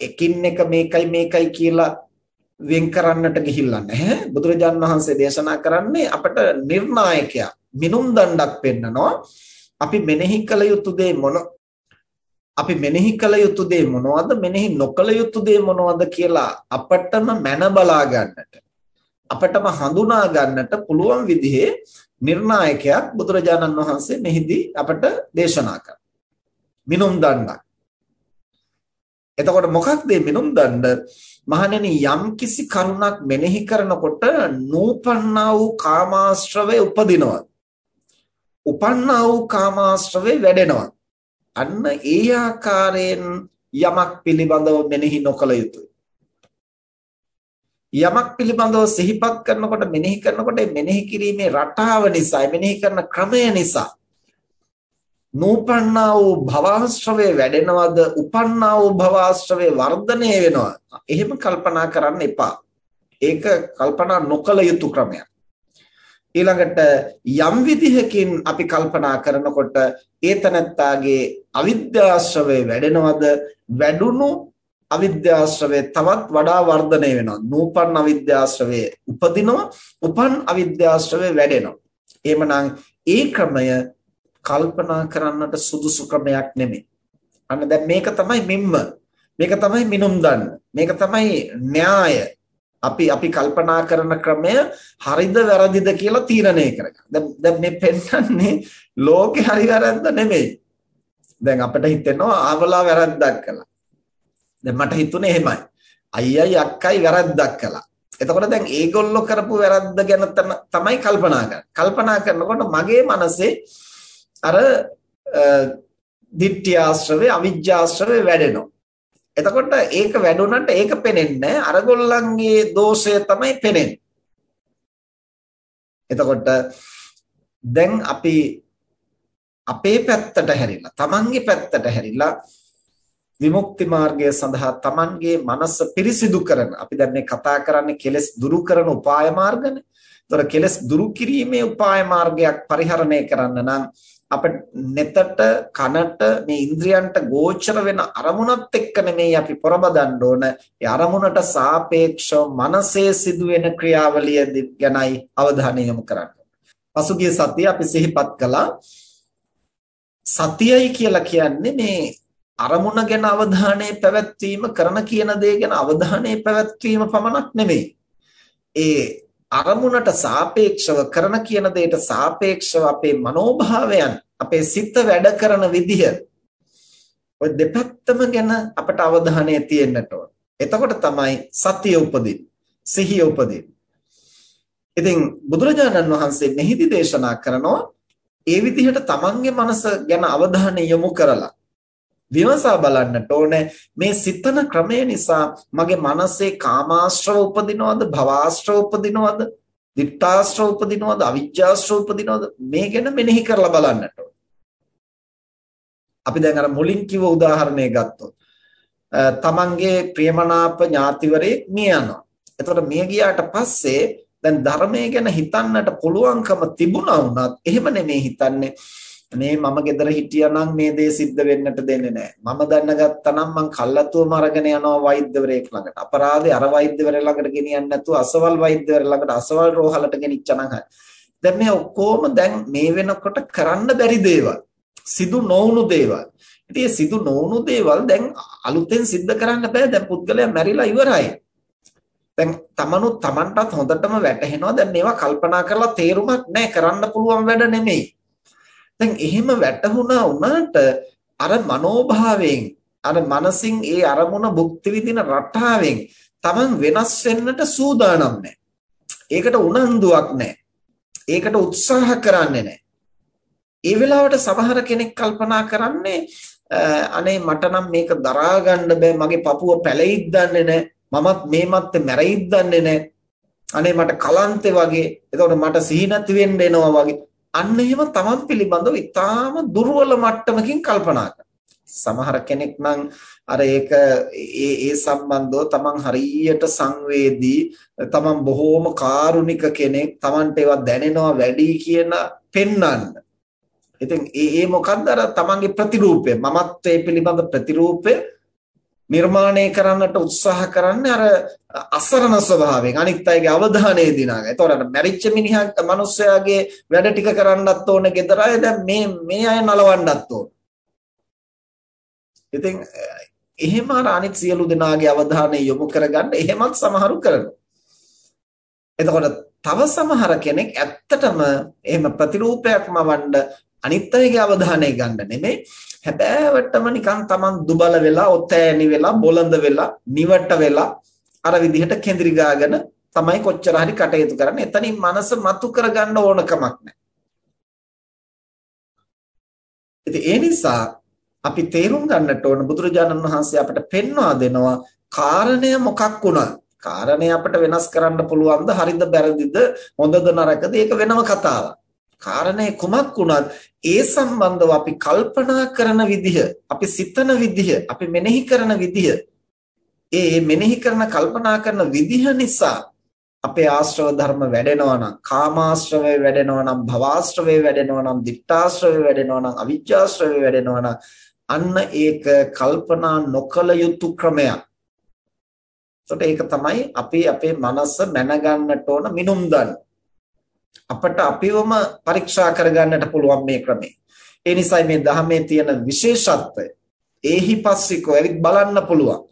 එකින් එක මේකයි මේකයි කියලා වෙන් කරන්නට ගිහිල්ලා නැහැ. බුදුරජාන් වහන්සේ දේශනා කරන්නේ අපට නිර්ණායකයා මිනුම් දණ්ඩක් පෙන්නනවා. අපි මෙනෙහි කළ යුතු දේ මොන අපි මෙනෙහි කළ යුතු දේ මොනවද මෙනෙහි නොකළ යුතු දේ මොනවද කියලා අපටම මැන බලා ගන්නට අපටම හඳුනා ගන්නට පුළුවන් විදිහේ නිර්ණායකයක් බුදුරජාණන් වහන්සේ මෙහිදී අපට දේශනා කරා. මිනුම් දණ්ඩක්. එතකොට මොකක්ද මිනුම් දණ්ඩ? මහණෙනි යම් කිසි කරුණක් මෙනෙහි කරනකොට නූපන්නා වූ කාමාශ්‍රවේ උපදිනවා. උපන්නා වූ කාමාශ්‍රවේ වැඩෙනවා. අන්න ඒ ආකාරයෙන් යමක් පිළිබඳව මෙනෙහි නොකළ යුතුයි. යමක් පිළිබඳව සිහිපත් කරනකොට මෙනෙහි කරනකොට මෙනෙහි කිරීමේ රටාව නිසා මෙනෙහි කරන ක්‍රමය නිසා නූපන්නා වූ භවආශ්‍රවේ වැඩෙනවද? උපන්නා වූ භවආශ්‍රවේ වර්ධනය වෙනවා. එහෙම කල්පනා කරන්න එපා. ඒක කල්පනා නොකළ යුතු ක්‍රමයක්. ඊළඟට යම් විදිහකින් අපි කල්පනා කරනකොට ඒතනත්තාගේ අවිද්‍යාශ්‍රවේ වැඩෙනවද? වැඩුණු අවිද්‍යාශ්‍රවේ තවත් වඩා වර්ධනය වෙනවා. නූපන් අවිද්‍යාශ්‍රවේ උපදිනවා උපන් අවිද්‍යාශ්‍රවේ වැඩෙනවා. එහෙමනම් ඒ ක්‍රමය කල්පනා කරන්නට සුදුසු ක්‍රමයක් නෙමෙයි අන්න දැන් මේක තමයි මිම්ම මේක තමයි මිනුම් දන්න මේක තමයි න්‍යාය අපි අපි කල්පනා කරන ක්‍රමය හරිද වැරදිද කියලා තීරණය කරගන්න. දැන් දැන් මේ පෙන්වන්නේ ලෝකේ හරි වැරද්ද නෙමෙයි. දැන් අපිට හිතෙනවා ආවලා වැරද්දක් කළා. දැන් මට හිතුනේ එහෙමයි. අයියයි අක්කයි වැරද්දක් කළා. එතකොට දැන් ඒගොල්ලෝ කරපු වැරද්ද ගැන තමයි කල්පනා කරන්නේ. කල්පනා කරනකොට මගේ මනසේ අර දිට්ඨිය ආශ්‍රවේ අවිජ්ජාශ්‍රවේ වැඩෙනවා. එතකොට ඒක වැඩුණාට ඒක පේන්නේ අරගොල්ලන්ගේ දෝෂය තමයි පේන්නේ. එතකොට දැන් අපි අපේ පැත්තට හැරිලා තමන්ගේ පැත්තට හැරිලා විමුක්ති මාර්ගය සඳහා තමන්ගේ මනස පිරිසිදු කරන අපි දැන් මේ කතා කරන්නේ කෙලෙස් දුරු කරන උපාය මාර්ගනේ. ඒතර කෙලෙස් දුරු කිරීමේ උපාය මාර්ගයක් පරිහරණය කරන්න නම් අපිට neතට කනට මේ ඉන්ද්‍රියන්ට ගෝචර වෙන අරමුණත් එක්ක නෙමෙයි අපි පොරබදන්න ඕන ඒ අරමුණට සාපේක්ෂව මනසේ සිදුවෙන ක්‍රියාවලිය ගැනයි අවධානය යොමු කරන්න. පසුගිය සතියේ අපි සිහිපත් කළා සතියයි කියලා කියන්නේ මේ අරමුණ ගැන අවධානය පැවැත්වීම කරන කියන දේ ගැන අවධානය පැවැත්වීම පමණක් නෙමෙයි. ඒ අරමුණට සාපේක්ෂව කරන කියන දෙයට සාපේක්ෂව අපේ මනෝභාවයන් අපේ සිත වැඩ කරන විදිහ ඔය දෙපැත්තම ගැන අපට අවධානය තියෙන්නට ඕන. එතකොට තමයි සතිය උපදින්නේ. සිහිය උපදින්නේ. ඉතින් බුදුරජාණන් වහන්සේ මෙහිදී දේශනා කරනවා ඒ විදිහට තමන්ගේ මනස ගැන අවධානය යොමු කරලා විමසා බලන්නට ඕනේ. මේ සිතන ක්‍රමය නිසා මගේ මනසේ කාමාශ්‍රව උපදිනවද භවආශ්‍රව උපදිනවද දිත්තාශ්‍රව උපදිනවද අවිජ්ජාශ්‍රව උපදිනවද? මේ ගැන මෙනෙහි කරලා බලන්නට අපි දැන් අර මුලින් කිව්ව උදාහරණය ගත්තොත් තමන්ගේ ප්‍රියමනාප ඥාතිවරයෙක් මිය යනවා. එතකොට මිය ගියාට පස්සේ දැන් ධර්මය ගැන හිතන්නට පුළුවන්කම තිබුණා වුණත් එහෙම නෙමෙයි හිතන්නේ. අනේ මම ගෙදර හිටියානම් මේ දේ සිද්ධ වෙන්නට දෙන්නේ නැහැ. මම දැනගත්තා නම් මං කල්ලාතුවම අරගෙන යනවා වෛද්‍යවරයෙක් ළඟට. අපරාධේ අර වෛද්‍යවරයා ළඟට ගෙනියන්නේ නැතුව අසවල් වෛද්‍යවරයා ළඟට අසවල් රෝහලට ගෙනිච්චනම් හරි. දැන් මේ ඔක්කොම දැන් මේ වෙනකොට කරන්න බැරි දේවල්. සිදු නොවුණු දේවල්. ඉතින් සිදු නොවුණු දේවල් දැන් අලුතෙන් සිද්ධ කරන්න බෑ. දැන් පුද්ගලයා මැරිලා ඉවරයි. දැන් තමනුත් Tamanටත් හොඳටම වැටහෙනවා දැන් මේවා කල්පනා කරලා තේරුමක් නැහැ කරන්න පුළුවන් වැඩ නෙමෙයි. දැන් එහෙම වැටහුණා වුණාට අර මනෝභාවයෙන් අර මනසින් ඒ අරමුණ භුක්ති විඳින රටාවෙන් Taman වෙනස් වෙන්නට සූදානම් නැහැ. ඒකට උනන්දුවක් නැහැ. ඒකට උත්සාහ කරන්නේ නැහැ. ඒ වෙලාවට සමහර කෙනෙක් කල්පනා කරන්නේ අනේ මට නම් මේක දරා ගන්න බෑ මගේ පපුව පැලෙයිද දන්නේ නැහැ. මමත් මේ මත්තේ මැරෙයිද දන්නේ නැහැ. අනේ මට කලන්තේ වගේ. එතකොට මට සිහි නැති වෙන්න එනවා වගේ. අන්න එහෙම තමන් පිළිබඳව ඊටාම දුර්වල මට්ටමකින් කල්පනා සමහර කෙනෙක් නම් අර ඒක ඒ ඒ සම්බන්ධව තමන් හරියට සංවේදී තමන් බොහෝම කාරුණික කෙනෙක් තමන්ට ඒවා දැනෙනවා වැඩි කියන පෙන්වන්න. ඉතින් ඒ ඒ මොකද්ද අර තමන්ගේ ප්‍රතිරූපය මමත්වයේ පිළිබඳ ප්‍රතිරූපය නිර්මාණය කරන්නට උත්සාහ කරන්නේ අර අසරණ ස්වභාවයෙන් අනිත් අයගේ අවධානය දිනාගන්න. ඒතකොට අර මැරිච්ච මිනිහා මිනිස්සයාගේ වැඩ ටික කරන්නත් ඕනේ ගෙදර අය දැන් මේ මේ අය නලවන්නත් ඕනේ. ඉතින් එහෙම අර අනිත් සියලු දෙනාගේ අවධානය යොමු කරගන්න එහෙමත් සමහරු කරනවා. එතකොට තව සමහර කෙනෙක් ඇත්තටම එහෙම ප්‍රතිරූපයක්ම වන්න අනිත් අයගේ අවධානය ගන්න නෙමෙයි හැබෑවටම නිකන් Taman දුබල වෙලා ඔතෑණි වෙලා බොළඳ වෙලා නිවට වෙලා අර විදිහට කෙඳිරි ගාගෙන තමයි කොච්චර හරි කටයුතු කරන්නේ. එතනින් මනස මතු කරගන්න ඕන කමක් නැහැ. ඉතින් ඒ නිසා අපි තේරුම් ගන්නට ඕන බුදුරජාණන් වහන්සේ අපට පෙන්වා දෙනවා කාරණය මොකක් වුණත්. කාරණේ අපිට වෙනස් කරන්න පුළුවන්ද හරිද වැරදිද හොඳද නරකද ඒක වෙනම කතාවක්. කාරණේ කුමක් වුණත් ඒ සම්බන්ධව අපි කල්පනා කරන විදිහ, අපි සිතන විදිහ, අපි මෙනෙහි කරන විදිහ, ඒ මෙනෙහි කරන කල්පනා කරන විදිහ නිසා අපේ ආශ්‍රව ධර්ම වැඩෙනවා නම්, කාමාශ්‍රවය වැඩෙනවා නම්, භවආශ්‍රවය වැඩෙනවා නම්, ditthාශ්‍රවය වැඩෙනවා නම්, අවිජ්ජාශ්‍රවය වැඩෙනවා නම් අන්න ඒක කල්පනා නොකල යුතු ක්‍රමයක්. එතකොට ඒක තමයි අපි අපේ මනස මැනගන්නට ඕන මිනුම් දන්නේ. අපට අපිවම පරීක්ෂා කරගන්නට පුළුවන් මේ ක්‍රමය. ඒ නිසායි මේ ධර්මයේ තියෙන විශේෂත්වය. ඒහි පස්සිකෝ ඇවිත් බලන්න පුළුවන්.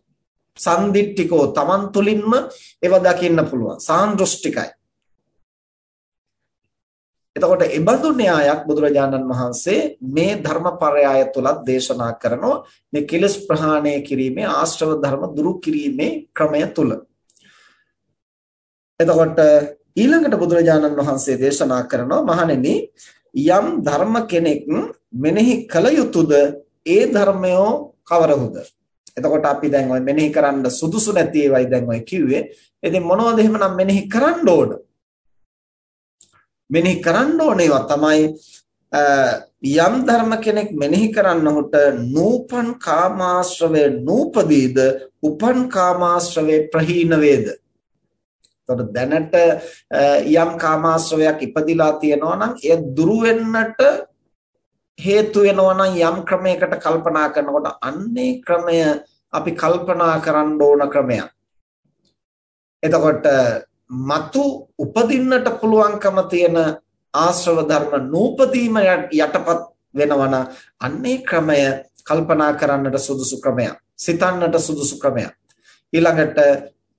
සන්දිට්ඨිකෝ Taman තුලින්ම ඒව දකින්න පුළුවන්. සාන්දෘෂ්ටිකයි. එතකොට ඒබඳු න්‍යායක් බුදුරජාණන් වහන්සේ මේ ධර්මපරයය තුලත් දේශනා කරනවා මේ කිලස් ප්‍රහාණය කිරීමේ ආශ්‍රව ධර්ම දුරු කිරීමේ ක්‍රමය තුල. එතකොට ඊළඟට බුදුරජාණන් වහන්සේ දේශනා කරනවා මහණෙනි යම් ධර්ම කෙනෙක් මෙනෙහි කළ යුතුයද ඒ ධර්මයෝ කවරහුද එතකොට අපි දැන් ওই මෙනෙහි කරන්න සුදුසු නැති ඒවායි දැන් ඔය කිව්වේ. ඉතින් මොනවද එහෙමනම් මෙනෙහි කරන්න ඕන? මෙනෙහි කරන්න ඕන ඒවා තමයි යම් ධර්ම කෙනෙක් මෙනෙහි කරන්නහුට නූපන් කාමාශ්‍රවේ නූපදීද උපන් කාමාශ්‍රවේ ප්‍රහීන වේද? එතකොට දැනට යම් කාමාශ්‍රවයක් ඉපදිලා තියෙනවා නම් එය දුරු වෙන්නට හේතු වෙනවා නම් යම් ක්‍රමයකට කල්පනා කරනකොට අන්නේ ක්‍රමය අපි කල්පනා කරන්න ඕන ක්‍රමයක්. එතකොට మతు උපදින්නට පුළුවන්කම තියෙන ආශ්‍රව ධර්ම නූපදීම යටපත් වෙනවන අන්නේ ක්‍රමය කල්පනා කරන්නට සුදුසු ක්‍රමයක්. සිතන්නට සුදුසු ක්‍රමයක්. ඊළඟට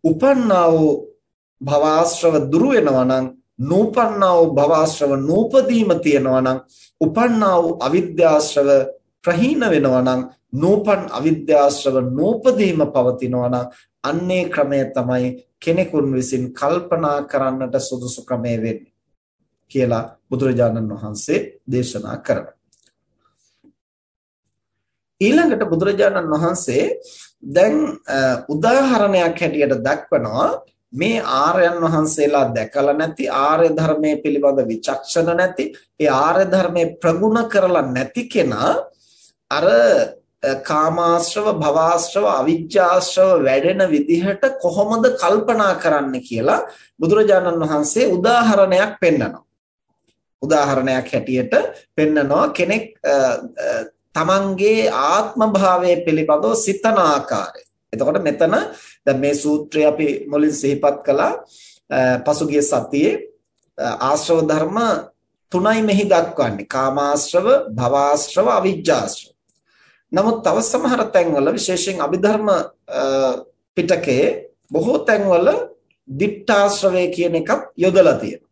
උපන්නා වූ භවආශ්‍රව දුරු වෙනවා නම් නූපන්නා වූ භවආශ්‍රව නූපදීම තියෙනවා නම් උපන්නා වූ අවිද්‍යාශ්‍රව ප්‍රහීන වෙනවා නම් නූපන් අවිද්‍යාශ්‍රව නූපදීම පවතිනවා නම් අන්නේ ක්‍රමය තමයි කෙනෙකුන් විසින් කල්පනා කරන්නට සුදුසු ක්‍රමය වෙන්නේ කියලා බුදුරජාණන් වහන්සේ දේශනා කරනවා. ඊළඟට බුදුරජාණන් වහන්සේ දැන් උදාහරණයක් හැටියට දක්වනවා මේ ආර්යයන් වහන්සේලා දැකලා නැති ආර්ය ධර්මයේ පිළිබඳ විචක්ෂණ නැති ඒ ආර්ය ධර්මයේ ප්‍රගුණ කරලා නැති කෙනා අර කාමාශ්‍රව භවආශ්‍රව අවිජ්ජාශ්‍රව වැඩෙන විදිහට කොහොමද කල්පනා කරන්න කියලා බුදුරජාණන් වහන්සේ උදාහරණයක් පෙන්නනවා. උදාහරණයක් හැටියට පෙන්නනවා කෙනෙක් තමන්ගේ ආත්ම භාවය පිළිබඳව සිතන ආකාරය. එතකොට මෙතන දැන් මේ සූත්‍රය අපි මුලින් සිහිපත් කළා පසුගිය සතියේ ආශ්‍රව ධර්ම තුනයි මෙහි දක්වන්නේ කාමාශ්‍රව භවආශ්‍රව අවිජ්ජාශ්‍රව නමුත් තව සමහර තැන්වල විශේෂයෙන් අභිධර්ම පිටකයේ බොහෝ තැන්වල දිට්ඨාශ්‍රවය කියන එකක් යොදලා තියෙනවා.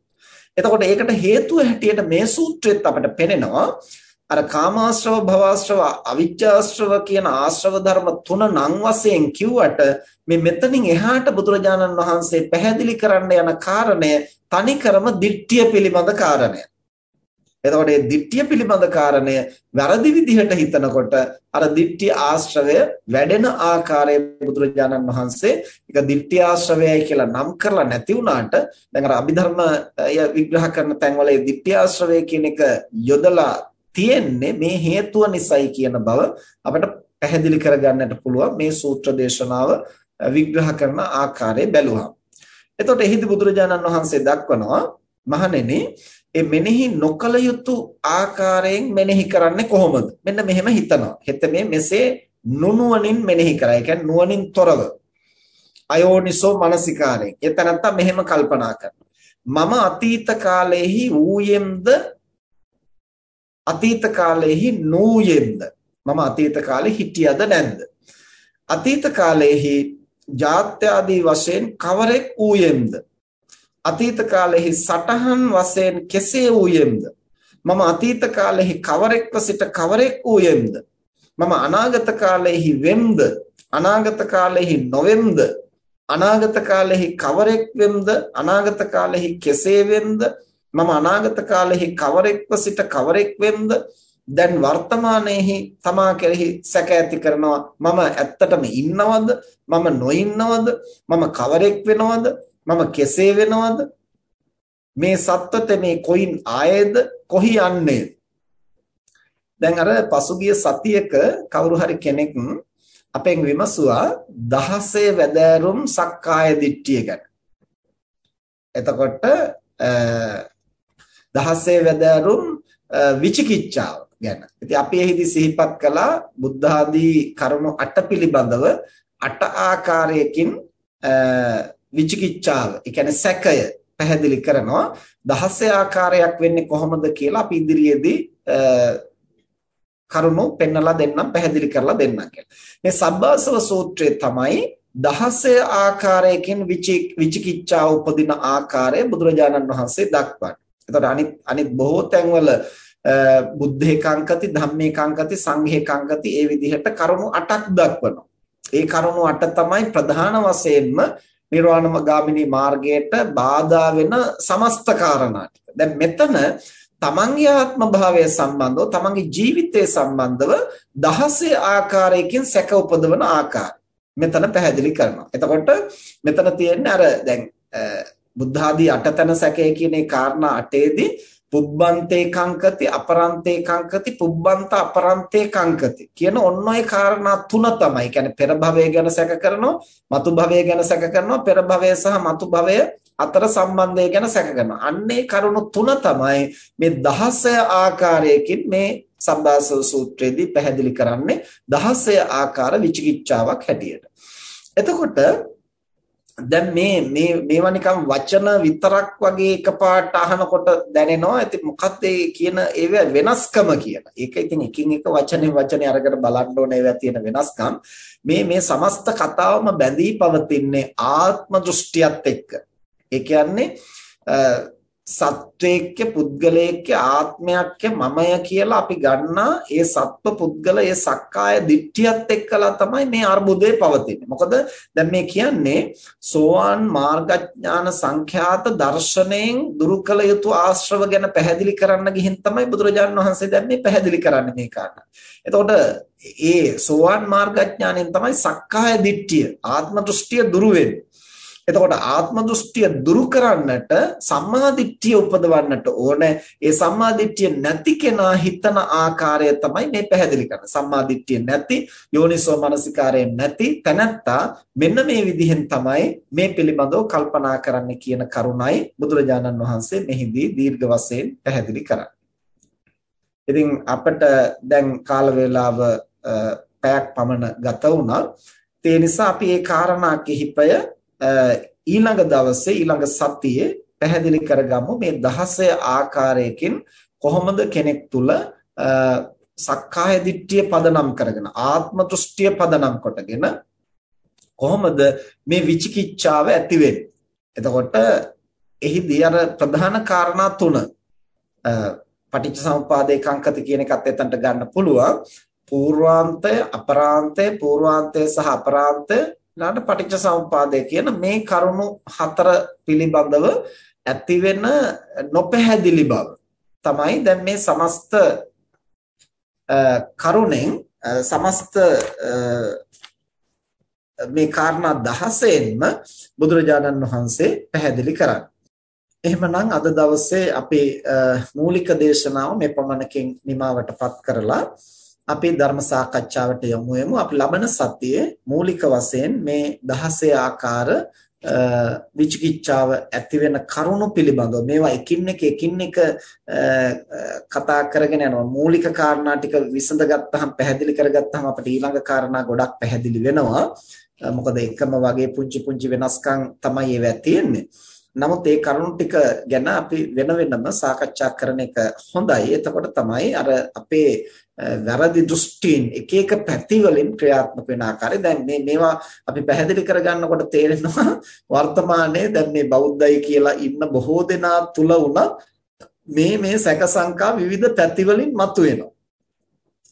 එතකොට ඒකට හේතුව හැටියට මේ සූත්‍රෙත් අපිට පෙනෙනවා අර කාමාශ්‍රව භවආශ්‍රව අවිජ්ජාශ්‍රව කියන ආශ්‍රව ධර්ම තුන නම් වශයෙන් කිව්වට මේ මෙතනින් එහාට බුදුරජාණන් වහන්සේ පැහැදිලි කරන්න යන කාරණය තනිකරම දිට්ඨිය පිළිබඳ කාරණය. එතකොට මේ දිට්ඨිය පිළිබඳ කාරණය වැරදි විදිහට හිතනකොට අර දිට්ඨිය ආශ්‍රවය වැඩෙන ආකාරය බුදුරජාණන් වහන්සේ ඒක දිට්ඨිය ආශ්‍රවයයි කියලා නම් කරලා නැති වුණාට දැන් අර අභිධර්ම විග්‍රහ කරන තැන්වල මේ දිට්ඨිය ආශ්‍රවය කියන එක යොදලා තියෙන්නේ මේ හේතුව නිසයි කියන බව අපිට පැහැදිලි කරගන්නට පුළුවන් මේ සූත්‍ර දේශනාව විග්‍රහ කරන ආකාරය බැලුවා. එතකොට එහිදී බුදුරජාණන් වහන්සේ දක්වනවා මහණෙනි ඒ මෙනෙහි නොකල යුතු ආකාරයෙන් මෙනෙහි කරන්නේ කොහොමද? මෙන්න මෙහෙම හිතනවා. හෙත මේ මෙසේ නුනුවණින් මෙනෙහි කරා. ඒ කියන්නේ නුවණින් තොරව. අයෝනිසෝ මනසිකාරයෙන්. එතනත්ත මෙහෙම කල්පනා කරනවා. මම අතීත කාලයේහි ඌයෙම්ද අතීත කාලයේහි නූයෙම්ද මම අතීත කාලේ හිටියද නැද්ද? අතීත කාලයේහි ජාත්‍යාදී වශයෙන් කවරෙක් ඌයෙම්ද අතීත කාලෙහි සටහන් වශයෙන් කෙසේ වූයෙම්ද මම අතීත කාලෙහි කවරෙක්ව සිට කවරෙක් වූයෙම්ද මම අනාගත කාලෙහි වෙම්ද? අනාගත කාලෙහි නොවෙම්ද? අනාගත කාලෙහි කවරෙක් වෙම්ද? අනාගත කාලෙහි කෙසේ වෙම්ද? මම අනාගත කාලෙහි කවරෙක්ව සිට කවරෙක් වෙම්ද දැන් වර්තමානයේහි තමා කෙරෙහි සැක ඇති කරනවා. මම ඇත්තටම ඉන්නවද? මම නොඉන්නවද? මම කවරෙක් වෙනවද? මම කෙසේ වෙනවද? මේ සත්වත මේ කොයින් ආයේද? කොහි යන්නේද දැන් අර පසුගිය සතියක කවුරු හරි කෙනෙක් අපෙන් විමසුවා දහසේ වැදෑරුම් සක්කාය දිට්ඨිය ගැන. එතකොට දහසේ වැදෑරුම් විචිකිච්ඡාව ගැන. ඉතින් අපි එහිදී සිහිපත් කළා බුද්ධ ආදී කරුණු අට පිළිබඳව අට ආකාරයකින් විචිකිච්ඡාව, ඒ කියන්නේ සැකය පැහැදිලි කරනවා. දහසේ ආකාරයක් වෙන්නේ කොහොමද කියලා අපි ඉදිරියේදී කරුණු පෙන්නලා දෙන්නම් පැහැදිලි කරලා දෙන්නම් කියලා. මේ සබ්බාසව සූත්‍රයේ තමයි දහසේ ආකාරයකින් විචිකිච්ඡාව උපදින ආකාරය බුදුරජාණන් වහන්සේ දක්වන්නේ. එතකොට අනිත් අනිත් බොහෝ තැන්වල බුද්ධේ කංකති ධම්මේ කංකති සංඝේ කංකති ඒ විදිහට කරුණු 8ක් දක්වනවා. ඒ කරුණු 8 තමයි ප්‍රධාන වශයෙන්ම නිර්වාණගාමිනී මාර්ගයට බාධා වෙන සමස්ත කාරණා ටික. දැන් මෙතන තමන්ගේ ආත්ම භාවය සම්බන්ධව තමන්ගේ ජීවිතය සම්බන්ධව දහසේ ආකාරයකින් සැක උපදවන ආකාරය මෙතන පැහැදිලි කරනවා. එතකොට මෙතන තියෙන්නේ අර දැන් බුද්ධ ආදී අටතන සැකය කියන ඒ කාරණා අටේදී පුබ්බන්තේ කංකති අපරන්තේ කංකති පුබ්බන්ත අපරන්තේ කංකති කියන ඔන්න ඔය කාරණා තුන තමයි. කියන්නේ පෙර භවය ගැන සැක කරනවා, මතු භවය ගැන සැක කරනවා, පෙර භවය සහ මතු භවය අතර සම්බන්ධය ගැන සැක කරනවා. අන්නේ කරුණු තුන තමයි මේ දහසය ආකාරයකින් මේ සම්බාසව සූත්‍රයේදී පැහැදිලි කරන්නේ දහසය ආකාර විචිකිච්ඡාවක් හැටියට. එතකොට දැන් මේ මේ මේවා නිකන් වචන විතරක් වගේ එකපාරට අහනකොට දැනෙනවා. ඉතින් මොකක්ද ඒ කියන ඒව වෙනස්කම කියලා. ඒක ඉතින් එකින් එක වචනේ වචනේ අරගෙන බලන්න ඕනේ ඒවා තියෙන වෙනස්කම්. මේ මේ සමස්ත කතාවම බැඳී පවතින්නේ ආත්ම දෘෂ්ටියත් එක්ක. ඒ කියන්නේ සත්වයේක්ක පුද්ගලයේක්ක ආත්මයක්ක මමය කියලා අපි ගන්නා ඒ සත්ව පුද්ගල ඒ සක්කාය දිට්ඨියත් එක්කලා තමයි මේ අර්බුදේ පවතින්නේ. මොකද දැන් මේ කියන්නේ සෝවාන් මාර්ගඥාන සංඛ්‍යාත දර්ශනයෙන් දුරු කළ යුතු ආශ්‍රව ගැන පැහැදිලි කරන්න ගිහින් තමයි බුදුරජාණන් වහන්සේ දැන් මේ පැහැදිලි කරන්නේ මේ කාරණා. එතකොට ඒ සෝවාන් මාර්ගඥාණයෙන් තමයි සක්කාය දිට්ඨිය ආත්ම දෘෂ්ටිය දුරු වෙන්නේ. එතකොට ආත්ම දෘෂ්ටිය දුරු කරන්නට සම්මා දිට්ඨිය උපදවන්නට ඕනේ. ඒ සම්මා දිට්ඨිය නැති කෙනා හිතන ආකාරය තමයි මේ පැහැදිලි කරන්නේ. සම්මා දිට්ඨිය නැති යෝනිසෝ මනසිකාරය නැති තැනැත්තා මෙන්න මේ විදිහෙන් තමයි මේ පිළිබඳව කල්පනා කරන්න කියන කරුණයි බුදුරජාණන් වහන්සේ මෙහිදී දීර්ඝ වශයෙන් පැහැදිලි කරන්නේ. ඉතින් අපිට දැන් කාල වේලාව පැයක් පමණ ගත වුණා. ඒ නිසා අපි මේ කාරණා කිහිපය ඊළඟ දවසේ ඊළඟ සතියේ පැහැදිලි කරගමු මේ 16 ආකාරයකින් කොහොමද කෙනෙක් තුල සක්කාය දිට්ඨිය පදනම් කරගෙන ආත්ම දෘෂ්ටිය පදනම් කොටගෙන කොහොමද මේ විචිකිච්ඡාව ඇති වෙන්නේ? එතකොට එහිදී අර ප්‍රධාන කාරණා තුන පටිච්ච සමුපාදේ කංකති කියන එකත් එතනට ගන්න පුළුවන්. පූර්වාන්තය අපරාන්තය පූර්වාන්තය සහ අපරාන්තය ඊළඟට පටිච්ච සමුපාදය කියන මේ කරුණු හතර පිළිබඳව ඇති වෙන නොපැහැදිලි බව තමයි දැන් මේ සමස්ත කරුණෙන් සමස්ත මේ කාරණා 16න්ම බුදුරජාණන් වහන්සේ පැහැදිලි කරන්නේ. එහෙමනම් අද දවසේ අපේ මූලික දේශනාව මේ පමණකින් නිමවටපත් කරලා අපි ධර්ම සාකච්ඡාවට යමු යමු අපි ලබන සතියේ මූලික වශයෙන් මේ 16 ආකාර විචිකිච්ඡාව ඇති වෙන කරුණු පිළිබඳව මේවා එකින් එක එකින් එක කතා කරගෙන යනවා. මූලික කාරණා ටික විසඳගත්තාම පැහැදිලි කරගත්තාම අපිට ඊළඟ කාරණා ගොඩක් පැහැදිලි වෙනවා. මොකද එකම වගේ පුංචි පුංචි වෙනස්කම් තමයි ඒවා තියෙන්නේ. නමුත් ඒ කරුණු ටික ගැන අපි වෙන වෙනම සාකච්ඡා කරන එක හොඳයි. එතකොට තමයි අර අපේ වැරදි දෘෂ්ටීන් එක එක පැති වලින් ක්‍රියාත්මක වෙන ආකාරය දැන් මේ මේවා අපි පැහැදිලි කරගන්නකොට තේරෙනවා වර්තමානයේ දැන් මේ බෞද්ධයි කියලා ඉන්න බොහෝ දෙනා තුල උනත් මේ මේ සැක සංකා විවිධ පැති වලින් මතුවෙනවා.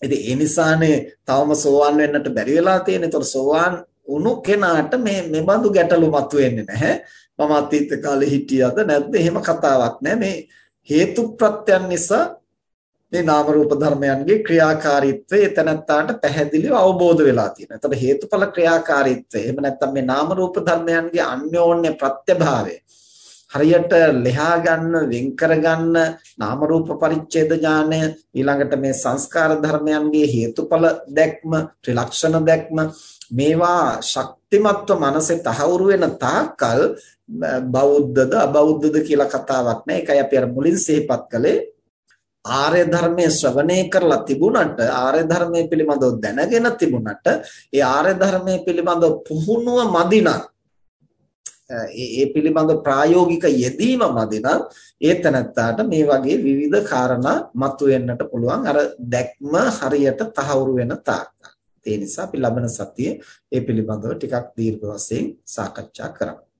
ඉතින් ඒ නිසානේ තවම සෝවාන් වෙන්නට බැරි වෙලා තියෙන්නේ. ඒතකොට සෝවාන් වුණු කෙනාට මේ මේ බඳු ගැටලු මතුවෙන්නේ නැහැ. මම අතීත කාලේ හිටියද නැද්ද එහෙම කතාවක් නෑ මේ හේතු ප්‍රත්‍යයන් නිසා මේ නාම රූප ධර්මයන්ගේ ක්‍රියාකාරීත්වය එතනත්තාට පැහැදිලිව අවබෝධ වෙලා තියෙනවා. එතකොට හේතුඵල ක්‍රියාකාරීත්වය එහෙම නැත්නම් මේ නාම රූප ධර්මයන්ගේ අන්‍යෝන්‍ය ප්‍රත්‍යභාවය හරියට ලෙහා ගන්න වෙන් කර ගන්න නාම රූප පරිච්ඡේද ඥානය ඊළඟට මේ සංස්කාර ධර්මයන්ගේ හේතුඵල දැක්ම ත්‍රිලක්ෂණ දැක්ම මේවා ශක්තිමත්ව මනසේ තහවුරු වෙන තාක්කල් බෞද්ධද අබෞද්ධද කියලා කතාවක් නෑ. ඒකයි අපි අර මුලින් සිහිපත් කළේ ආර්ය ධර්මයේ ශ්‍රවණය කරලා තිබුණට ආර්ය ධර්මයේ පිළිබඳව දැනගෙන තිබුණට ඒ ආර්ය ධර්මයේ පිළිබඳව පුහුණුව මදි නම් ඒ පිළිබඳ ප්‍රායෝගික යෙදීම මදි නම් ඒ තැනත්තාට මේ වගේ විවිධ කාරණා මතුවෙන්නට පුළුවන් අර දැක්ම හරියට තහවුරු වෙන තාක්කල්. ඒ නිසා අපි ලබන සතියේ ඒ පිළිබඳව ටිකක් දීර්ඝ වශයෙන් සාකච්ඡා කරමු.